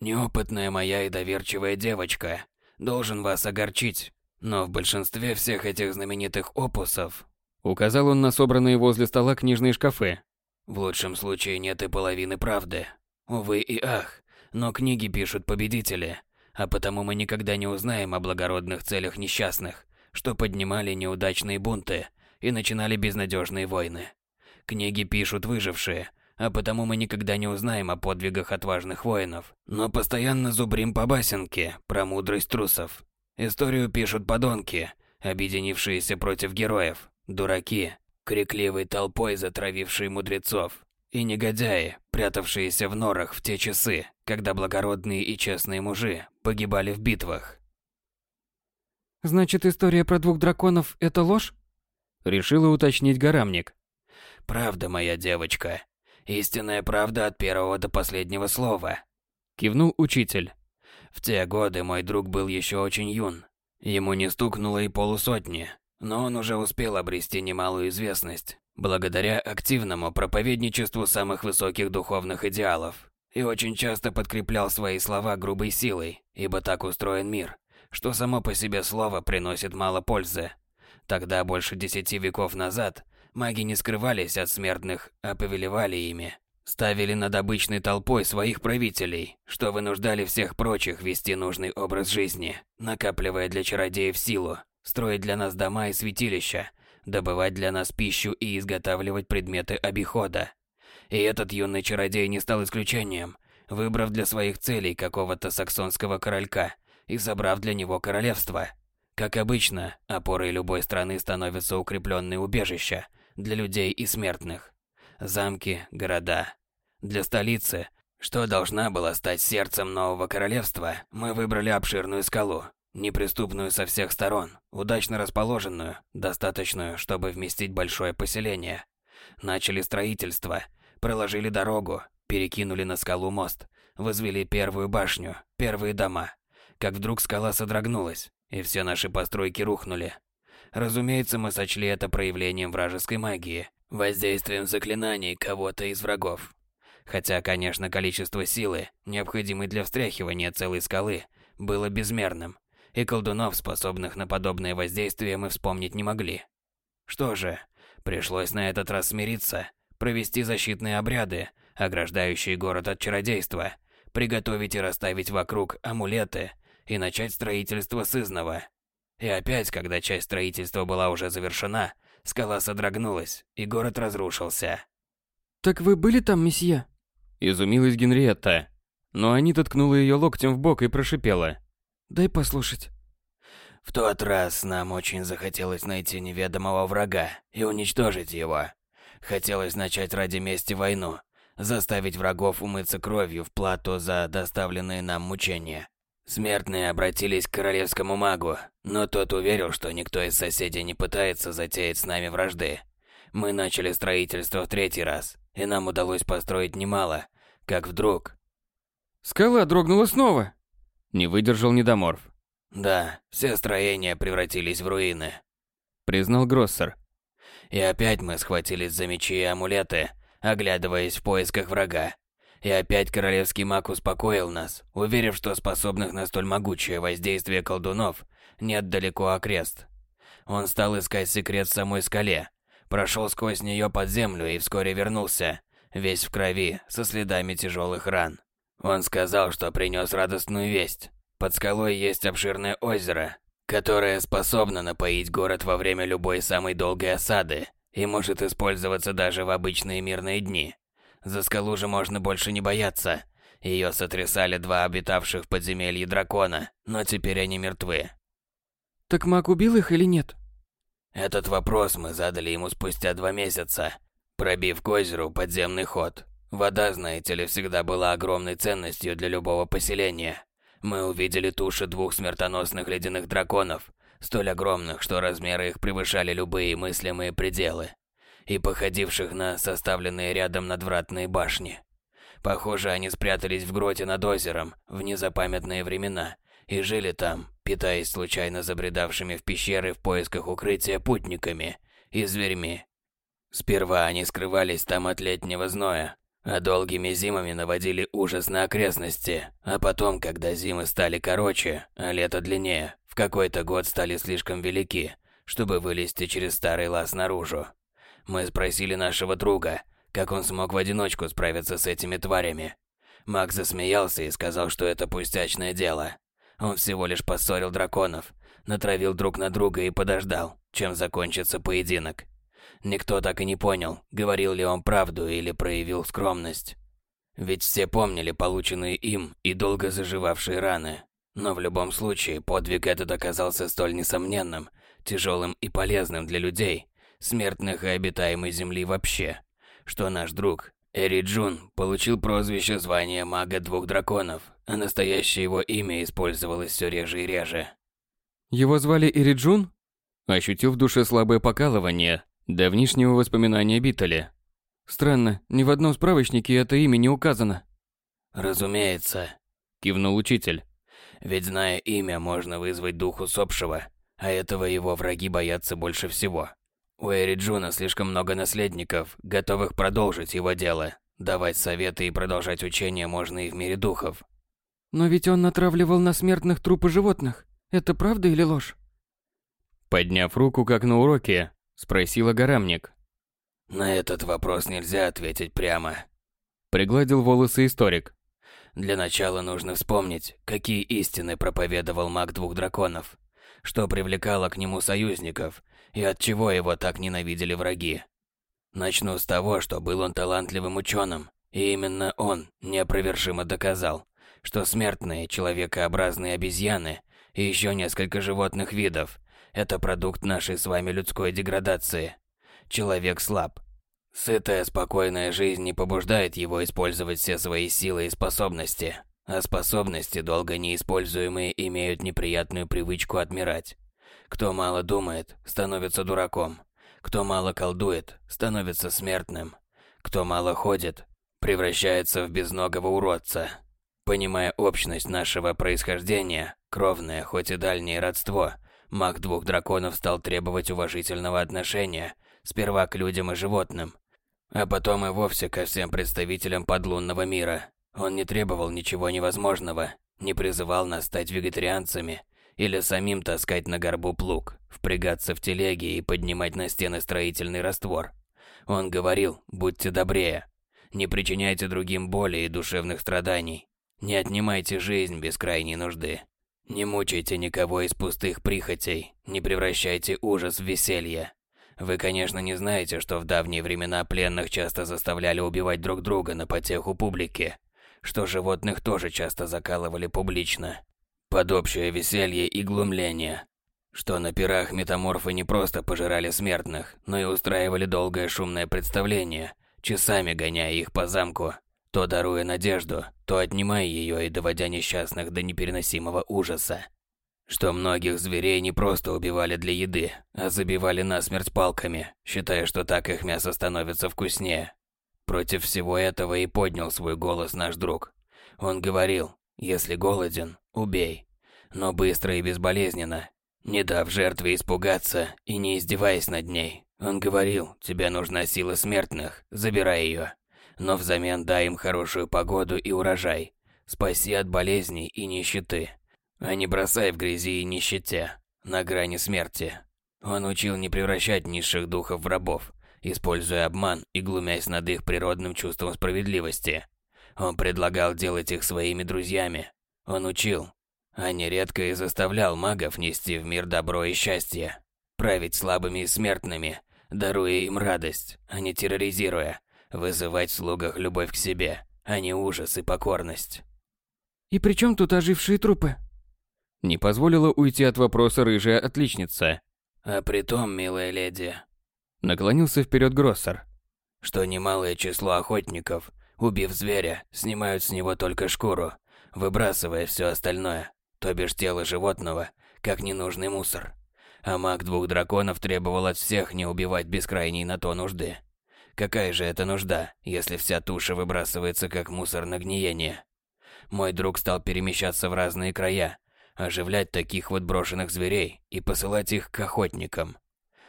Неопытная моя и доверчивая девочка. Должен вас огорчить. Но в большинстве всех этих знаменитых опусов... Указал он на собранные возле стола книжные шкафы. В лучшем случае нет и половины правды. Увы и ах, но книги пишут победители, а потому мы никогда не узнаем о благородных целях несчастных, что поднимали неудачные бунты и начинали безнадежные войны. Книги пишут выжившие, а потому мы никогда не узнаем о подвигах отважных воинов, но постоянно зубрим по басенке про мудрость трусов. Историю пишут подонки, объединившиеся против героев, дураки, крикливой толпой затравившие мудрецов, и негодяи, прятавшиеся в норах в те часы, когда благородные и честные мужи погибали в битвах. Значит, история про двух драконов – это ложь? Решила уточнить Горамник. Правда, моя девочка. Истинная правда от первого до последнего слова. Кивнул учитель. В те годы мой друг был еще очень юн. Ему не стукнуло и полусотни, но он уже успел обрести немалую известность, благодаря активному проповедничеству самых высоких духовных идеалов. И очень часто подкреплял свои слова грубой силой, ибо так устроен мир, что само по себе слово приносит мало пользы. Тогда, больше десяти веков назад, Маги не скрывались от смертных, а повелевали ими. Ставили над обычной толпой своих правителей, что вынуждали всех прочих вести нужный образ жизни, накапливая для чародеев силу, строить для нас дома и святилища, добывать для нас пищу и изготавливать предметы обихода. И этот юный чародей не стал исключением, выбрав для своих целей какого-то саксонского королька и собрав для него королевство. Как обычно, опорой любой страны становятся укрепленные убежища – для людей и смертных. Замки, города. Для столицы, что должна была стать сердцем нового королевства, мы выбрали обширную скалу, неприступную со всех сторон, удачно расположенную, достаточную, чтобы вместить большое поселение. Начали строительство, проложили дорогу, перекинули на скалу мост, возвели первую башню, первые дома. Как вдруг скала содрогнулась, и все наши постройки рухнули. Разумеется, мы сочли это проявлением вражеской магии, воздействием заклинаний кого-то из врагов. Хотя, конечно, количество силы, необходимой для встряхивания целой скалы, было безмерным, и колдунов, способных на подобное воздействие, мы вспомнить не могли. Что же, пришлось на этот раз смириться, провести защитные обряды, ограждающие город от чародейства, приготовить и расставить вокруг амулеты и начать строительство сызного. И опять, когда часть строительства была уже завершена, скала содрогнулась, и город разрушился. «Так вы были там, месье?» Изумилась Генриетта. но Анита ткнула ее локтем в бок и прошипела. «Дай послушать». В тот раз нам очень захотелось найти неведомого врага и уничтожить его. Хотелось начать ради мести войну, заставить врагов умыться кровью в плату за доставленные нам мучения. Смертные обратились к королевскому магу, но тот уверил, что никто из соседей не пытается затеять с нами вражды. Мы начали строительство в третий раз, и нам удалось построить немало, как вдруг... Скала дрогнула снова. Не выдержал недоморф. Да, все строения превратились в руины. Признал Гроссер. И опять мы схватились за мечи и амулеты, оглядываясь в поисках врага. И опять королевский маг успокоил нас, уверив, что способных на столь могучее воздействие колдунов нет далеко окрест. Он стал искать секрет в самой скале, прошел сквозь нее под землю и вскоре вернулся, весь в крови, со следами тяжелых ран. Он сказал, что принес радостную весть. Под скалой есть обширное озеро, которое способно напоить город во время любой самой долгой осады и может использоваться даже в обычные мирные дни. За скалу же можно больше не бояться. Ее сотрясали два обитавших в подземелье дракона, но теперь они мертвы. Так маг убил их или нет? Этот вопрос мы задали ему спустя два месяца, пробив к озеру подземный ход. Вода, знаете ли, всегда была огромной ценностью для любого поселения. Мы увидели туши двух смертоносных ледяных драконов, столь огромных, что размеры их превышали любые мыслимые пределы, и походивших на составленные рядом надвратные башни. Похоже, они спрятались в гроте над озером в незапамятные времена и жили там, питаясь случайно забредавшими в пещеры в поисках укрытия путниками и зверьми. Сперва они скрывались там от летнего зноя, а долгими зимами наводили ужас на окрестности, а потом, когда зимы стали короче, а лето длиннее, в какой-то год стали слишком велики, чтобы вылезти через старый лаз наружу. Мы спросили нашего друга, как он смог в одиночку справиться с этими тварями. Маг засмеялся и сказал, что это пустячное дело. Он всего лишь поссорил драконов, натравил друг на друга и подождал, чем закончится поединок. Никто так и не понял, говорил ли он правду или проявил скромность. Ведь все помнили полученные им и долго заживавшие раны. Но в любом случае, подвиг этот оказался столь несомненным, тяжелым и полезным для людей, смертных и обитаемой земли вообще, что наш друг, Эри Джун, получил прозвище звания мага двух драконов, а настоящее его имя использовалось все реже и реже. Его звали Ириджун? Ощутил в душе слабое покалывание, Давнишнего воспоминания Биттеля. Странно, ни в одном справочнике это имя не указано. Разумеется, кивнул учитель. Ведь зная имя, можно вызвать дух усопшего, а этого его враги боятся больше всего. У Эриджуна слишком много наследников, готовых продолжить его дело. Давать советы и продолжать учение можно и в мире духов. Но ведь он натравливал на смертных трупы животных. Это правда или ложь? Подняв руку, как на уроке, Спросила Гарамник. На этот вопрос нельзя ответить прямо. Пригладил волосы историк. Для начала нужно вспомнить, какие истины проповедовал маг двух драконов, что привлекало к нему союзников и от чего его так ненавидели враги. Начну с того, что был он талантливым ученым, и именно он неопровержимо доказал, что смертные человекообразные обезьяны и еще несколько животных видов это продукт нашей с вами людской деградации. Человек слаб. Сытая, спокойная жизнь не побуждает его использовать все свои силы и способности, а способности, долго неиспользуемые, имеют неприятную привычку отмирать. Кто мало думает, становится дураком. Кто мало колдует, становится смертным. Кто мало ходит, превращается в безногого уродца. Понимая общность нашего происхождения, кровное, хоть и дальнее родство – Маг двух драконов стал требовать уважительного отношения, сперва к людям и животным, а потом и вовсе ко всем представителям подлунного мира. Он не требовал ничего невозможного, не призывал нас стать вегетарианцами или самим таскать на горбу плуг, впрягаться в телеги и поднимать на стены строительный раствор. Он говорил, будьте добрее, не причиняйте другим боли и душевных страданий, не отнимайте жизнь без крайней нужды. Не мучайте никого из пустых прихотей, не превращайте ужас в веселье. Вы, конечно, не знаете, что в давние времена пленных часто заставляли убивать друг друга на потеху публики, что животных тоже часто закалывали публично, под общее веселье и глумление, что на пирах метаморфы не просто пожирали смертных, но и устраивали долгое шумное представление, часами гоняя их по замку, то даруя надежду, то отнимая ее и доводя несчастных до непереносимого ужаса. Что многих зверей не просто убивали для еды, а забивали насмерть палками, считая, что так их мясо становится вкуснее. Против всего этого и поднял свой голос наш друг. Он говорил, если голоден, убей. Но быстро и безболезненно, не дав жертве испугаться и не издеваясь над ней. Он говорил, тебе нужна сила смертных, забирай ее. Но взамен дай им хорошую погоду и урожай. Спаси от болезней и нищеты. А не бросай в грязи и нищете, на грани смерти. Он учил не превращать низших духов в рабов, используя обман и глумясь над их природным чувством справедливости. Он предлагал делать их своими друзьями. Он учил, а нередко и заставлял магов нести в мир добро и счастье, править слабыми и смертными, даруя им радость, а не терроризируя, вызывать в слугах любовь к себе, а не ужас и покорность. «И при чем тут ожившие трупы?» Не позволила уйти от вопроса рыжая отличница. «А при том, милая леди...» Наклонился вперед Гроссер. «Что немалое число охотников, убив зверя, снимают с него только шкуру, выбрасывая все остальное, то бишь тело животного, как ненужный мусор. А маг двух драконов требовал от всех не убивать без крайней на то нужды. Какая же это нужда, если вся туша выбрасывается как мусор на гниение? Мой друг стал перемещаться в разные края, оживлять таких вот брошенных зверей и посылать их к охотникам.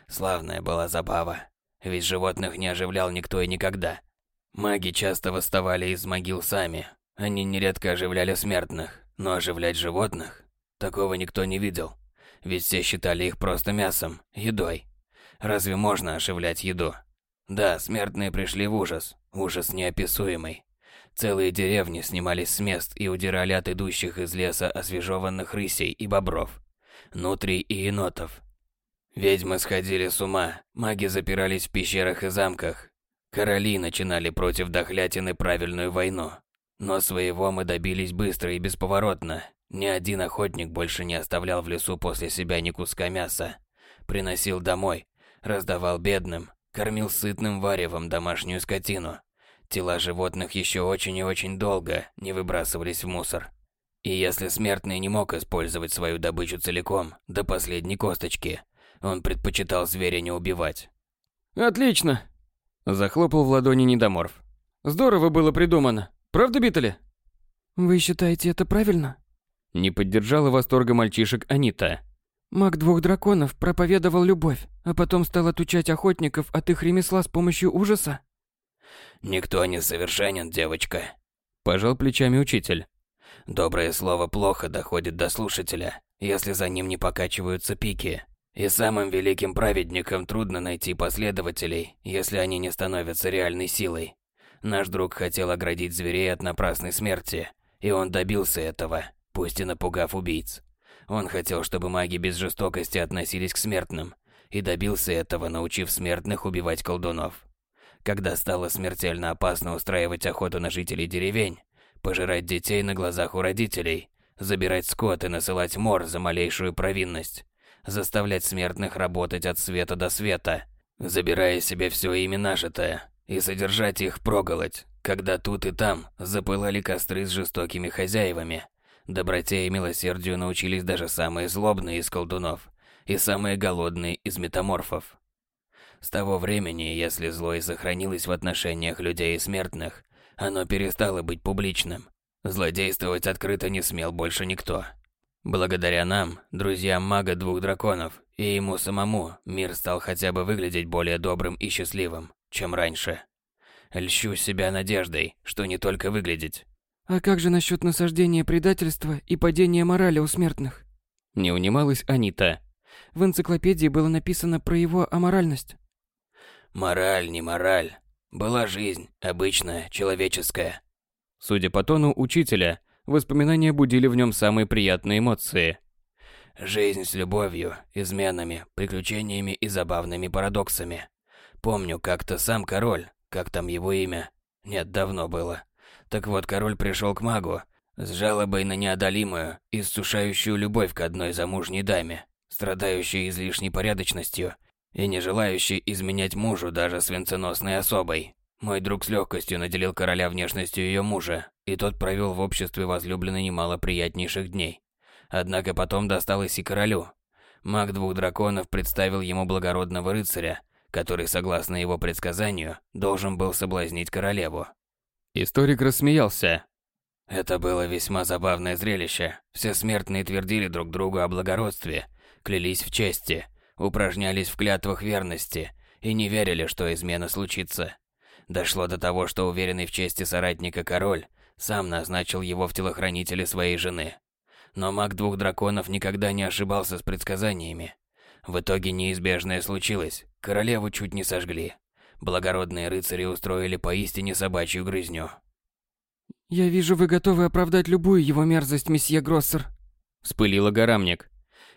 Славная была забава, ведь животных не оживлял никто и никогда. Маги часто восставали из могил сами, они нередко оживляли смертных, но оживлять животных? Такого никто не видел. Ведь все считали их просто мясом, едой. Разве можно оживлять еду? Да, смертные пришли в ужас, ужас неописуемый. Целые деревни снимались с мест и удирали от идущих из леса освежеванных рысей и бобров, нутрий и енотов. Ведьмы сходили с ума, маги запирались в пещерах и замках. Короли начинали против дохлятины правильную войну, но своего мы добились быстро и бесповоротно. Ни один охотник больше не оставлял в лесу после себя ни куска мяса. Приносил домой, раздавал бедным, кормил сытным варевом домашнюю скотину. Тела животных еще очень и очень долго не выбрасывались в мусор. И если смертный не мог использовать свою добычу целиком, до последней косточки, он предпочитал зверя не убивать. «Отлично!» Захлопал в ладони недоморф. «Здорово было придумано. Правда, Битали? Вы считаете это правильно? Не поддержала восторга мальчишек Анита. Маг двух драконов проповедовал любовь, а потом стал отучать охотников от их ремесла с помощью ужаса? Никто не совершенен, девочка. Пожал плечами учитель. Доброе слово плохо доходит до слушателя, если за ним не покачиваются пики. И самым великим праведникам трудно найти последователей, если они не становятся реальной силой. Наш друг хотел оградить зверей от напрасной смерти, и он добился этого, пусть и напугав убийц. Он хотел, чтобы маги без жестокости относились к смертным, и добился этого, научив смертных убивать колдунов. Когда стало смертельно опасно устраивать охоту на жителей деревень, пожирать детей на глазах у родителей, забирать скот и насылать мор за малейшую провинность, заставлять смертных работать от света до света, забирая себе все ими нажитое, и содержать их проголодь, когда тут и там запылали костры с жестокими хозяевами. Доброте и милосердию научились даже самые злобные из колдунов и самые голодные из метаморфов. С того времени, если зло и сохранилось в отношениях людей и смертных, оно перестало быть публичным. Злодействовать открыто не смел больше никто. Благодаря нам, друзьям мага двух драконов, и ему самому, мир стал хотя бы выглядеть более добрым и счастливым чем раньше. Льщу себя надеждой, что не только выглядеть. А как же насчет насаждения предательства и падения морали у смертных? Не унималась Анита. В энциклопедии было написано про его аморальность. Мораль, не мораль. Была жизнь, обычная, человеческая. Судя по тону учителя, воспоминания будили в нем самые приятные эмоции. Жизнь с любовью, изменами, приключениями и забавными парадоксами. Помню, как-то сам король, как там его имя? Нет, давно было. Так вот, король пришел к магу с жалобой на неодолимую, иссушающую любовь к одной замужней даме, страдающей излишней порядочностью и не желающей изменять мужу даже с венценосной особой. Мой друг с легкостью наделил короля внешностью ее мужа, и тот провел в обществе возлюбленной немало приятнейших дней. Однако потом досталось и королю. Маг двух драконов представил ему благородного рыцаря, который, согласно его предсказанию, должен был соблазнить королеву. Историк рассмеялся. Это было весьма забавное зрелище. Все смертные твердили друг другу о благородстве, клялись в чести, упражнялись в клятвах верности и не верили, что измена случится. Дошло до того, что уверенный в чести соратника король сам назначил его в телохранители своей жены. Но маг двух драконов никогда не ошибался с предсказаниями. В итоге неизбежное случилось. Королеву чуть не сожгли. Благородные рыцари устроили поистине собачью грызню. «Я вижу, вы готовы оправдать любую его мерзость, месье Гроссер», — вспылила Горамник.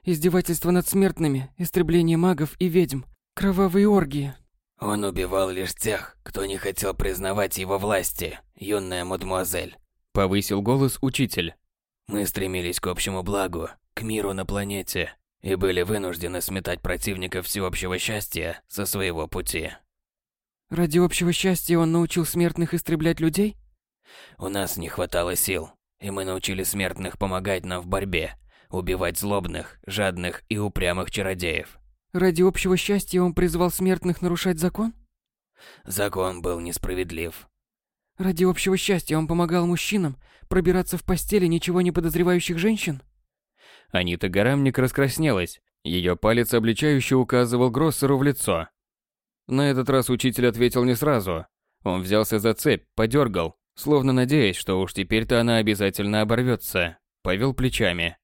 «Издевательство над смертными, истребление магов и ведьм, кровавые оргии, он убивал лишь тех, кто не хотел признавать его власти, юная мадемуазель. Повысил голос учитель. Мы стремились к общему благу, к миру на планете, и были вынуждены сметать противников всеобщего счастья со своего пути. Ради общего счастья он научил смертных истреблять людей? У нас не хватало сил, и мы научили смертных помогать нам в борьбе, убивать злобных, жадных и упрямых чародеев. Ради общего счастья он призвал смертных нарушать закон? Закон был несправедлив. Ради общего счастья он помогал мужчинам пробираться в постели ничего не подозревающих женщин? Анита Гарамник раскраснелась. Ее палец обличающе указывал Гроссеру в лицо. На этот раз учитель ответил не сразу. Он взялся за цепь, подергал, словно надеясь, что уж теперь-то она обязательно оборвется. Повел плечами.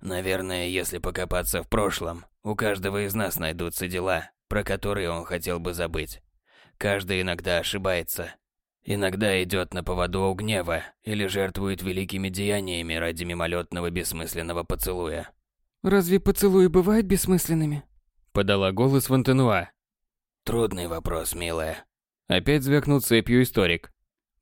Наверное, если покопаться в прошлом, у каждого из нас найдутся дела, про которые он хотел бы забыть. Каждый иногда ошибается. Иногда идет на поводу у гнева или жертвует великими деяниями ради мимолетного бессмысленного поцелуя. «Разве поцелуи бывают бессмысленными?» Подала голос Вантенуа. «Трудный вопрос, милая». Опять звякнул цепью историк.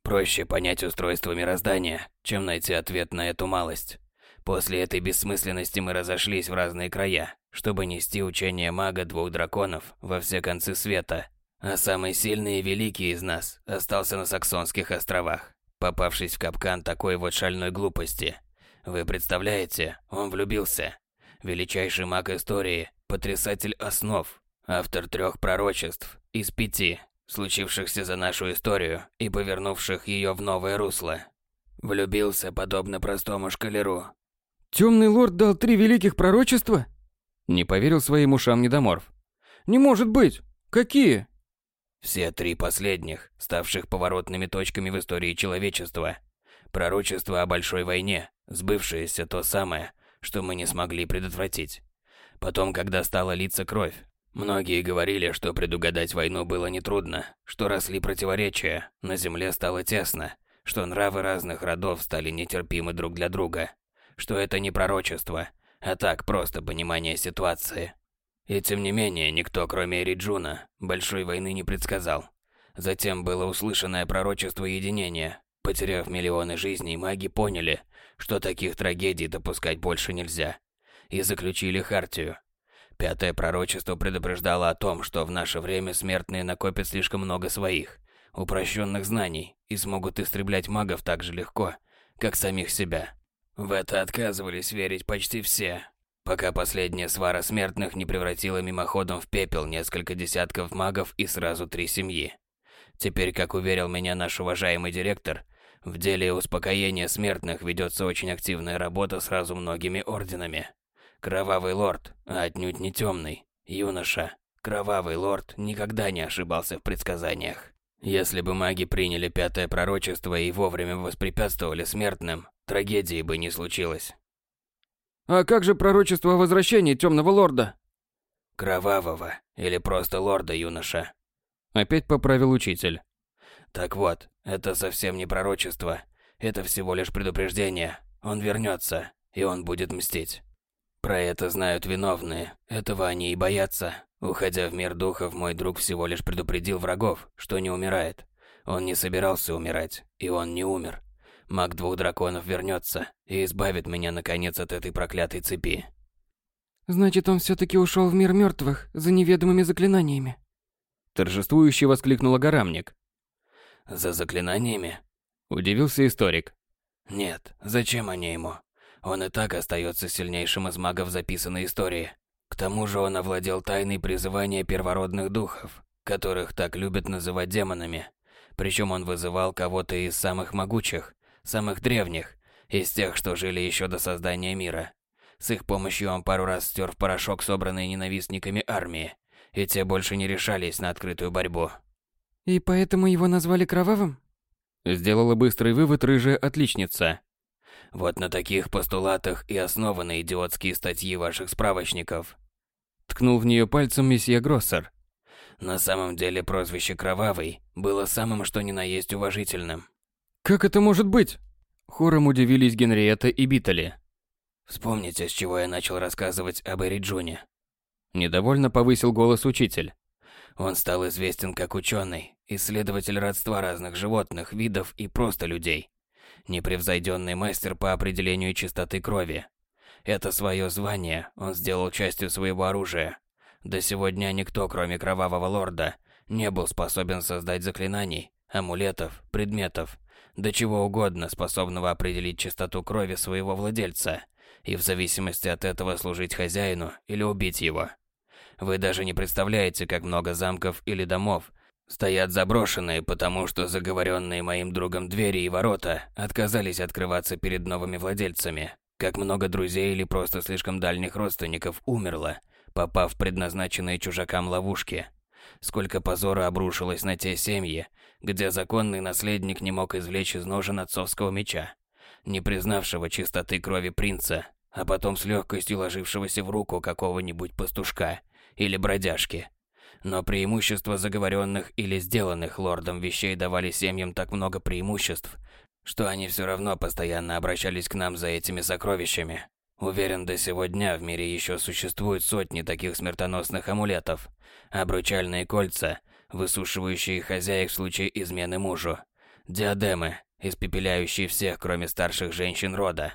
«Проще понять устройство мироздания, чем найти ответ на эту малость. После этой бессмысленности мы разошлись в разные края, чтобы нести учение мага двух драконов во все концы света. А самый сильный и великий из нас остался на Саксонских островах, попавшись в капкан такой вот шальной глупости. Вы представляете, он влюбился. Величайший маг истории, потрясатель основ, автор трех пророчеств из пяти, случившихся за нашу историю и повернувших ее в новое русло. Влюбился, подобно простому шкалеру, Темный лорд дал три великих пророчества? Не поверил своим ушам недоморф. Не может быть. Какие? Все три последних, ставших поворотными точками в истории человечества. Пророчество о большой войне, сбывшееся то самое, что мы не смогли предотвратить. Потом, когда стала литься кровь, многие говорили, что предугадать войну было нетрудно, что росли противоречия, на земле стало тесно, что нравы разных родов стали нетерпимы друг для друга что это не пророчество, а так просто понимание ситуации. И тем не менее, никто, кроме Эриджуна, большой войны не предсказал. Затем было услышанное пророчество единения. Потеряв миллионы жизней, маги поняли, что таких трагедий допускать больше нельзя. И заключили хартию. Пятое пророчество предупреждало о том, что в наше время смертные накопят слишком много своих, упрощенных знаний и смогут истреблять магов так же легко, как самих себя. В это отказывались верить почти все, пока последняя свара смертных не превратила мимоходом в пепел несколько десятков магов и сразу три семьи. Теперь, как уверил меня наш уважаемый директор, в деле успокоения смертных ведется очень активная работа сразу многими орденами. Кровавый лорд, а отнюдь не темный, юноша, кровавый лорд никогда не ошибался в предсказаниях. Если бы маги приняли пятое пророчество и вовремя воспрепятствовали смертным, трагедии бы не случилось. А как же пророчество о возвращении Темного Лорда? Кровавого или просто Лорда, юноша. Опять поправил учитель. Так вот, это совсем не пророчество. Это всего лишь предупреждение. Он вернется, и он будет мстить. Про это знают виновные. Этого они и боятся. Уходя в мир духов, мой друг всего лишь предупредил врагов, что не умирает. Он не собирался умирать, и он не умер. Маг двух драконов вернется и избавит меня наконец от этой проклятой цепи. Значит, он все-таки ушел в мир мертвых за неведомыми заклинаниями. Торжествующе воскликнула Горамник. За заклинаниями? Удивился историк. Нет, зачем они ему? Он и так остается сильнейшим из магов записанной истории. К тому же он овладел тайной призывания первородных духов, которых так любят называть демонами. Причем он вызывал кого-то из самых могучих, самых древних, из тех, что жили еще до создания мира. С их помощью он пару раз стер в порошок собранные ненавистниками армии, и те больше не решались на открытую борьбу. И поэтому его назвали Кровавым? Сделала быстрый вывод рыжая отличница. Вот на таких постулатах и основаны идиотские статьи ваших справочников. Ткнул в нее пальцем месье Гроссер. На самом деле прозвище «Кровавый» было самым что ни на есть уважительным. «Как это может быть?» Хором удивились Генриетта и Битали. Вспомните, с чего я начал рассказывать об Эри Джуне. Недовольно повысил голос учитель. Он стал известен как ученый, исследователь родства разных животных, видов и просто людей. Непревзойденный мастер по определению чистоты крови. Это свое звание он сделал частью своего оружия. До сего дня никто, кроме Кровавого Лорда, не был способен создать заклинаний, амулетов, предметов, до чего угодно, способного определить чистоту крови своего владельца и в зависимости от этого служить хозяину или убить его. Вы даже не представляете, как много замков или домов стоят заброшенные, потому что заговоренные моим другом двери и ворота отказались открываться перед новыми владельцами. Как много друзей или просто слишком дальних родственников умерло, попав в предназначенные чужакам ловушки. Сколько позора обрушилось на те семьи, где законный наследник не мог извлечь из ножен отцовского меча, не признавшего чистоты крови принца, а потом с легкостью ложившегося в руку какого-нибудь пастушка или бродяжки. Но преимущества заговоренных или сделанных лордом вещей давали семьям так много преимуществ, что они все равно постоянно обращались к нам за этими сокровищами. Уверен, до сего дня в мире еще существуют сотни таких смертоносных амулетов. Обручальные кольца, высушивающие хозяек в случае измены мужу. Диадемы, испепеляющие всех, кроме старших женщин рода.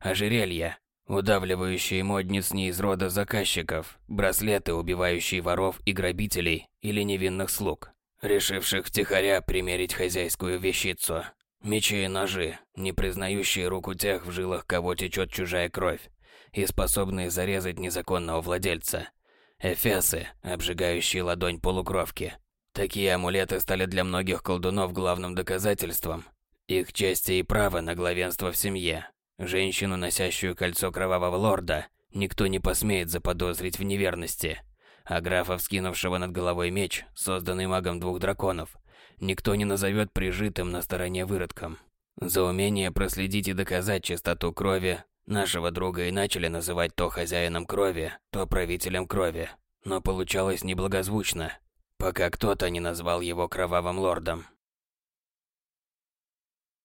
Ожерелья, удавливающие модниц не из рода заказчиков. Браслеты, убивающие воров и грабителей или невинных слуг, решивших втихаря примерить хозяйскую вещицу. Мечи и ножи, не признающие руку тех, в жилах кого течет чужая кровь, и способные зарезать незаконного владельца. Эфесы, обжигающие ладонь полукровки. Такие амулеты стали для многих колдунов главным доказательством их чести и права на главенство в семье. Женщину, носящую кольцо кровавого лорда, никто не посмеет заподозрить в неверности. А графа, вскинувшего над головой меч, созданный магом двух драконов, никто не назовет прижитым на стороне выродком. За умение проследить и доказать чистоту крови нашего друга и начали называть то хозяином крови, то правителем крови. Но получалось неблагозвучно, пока кто-то не назвал его кровавым лордом.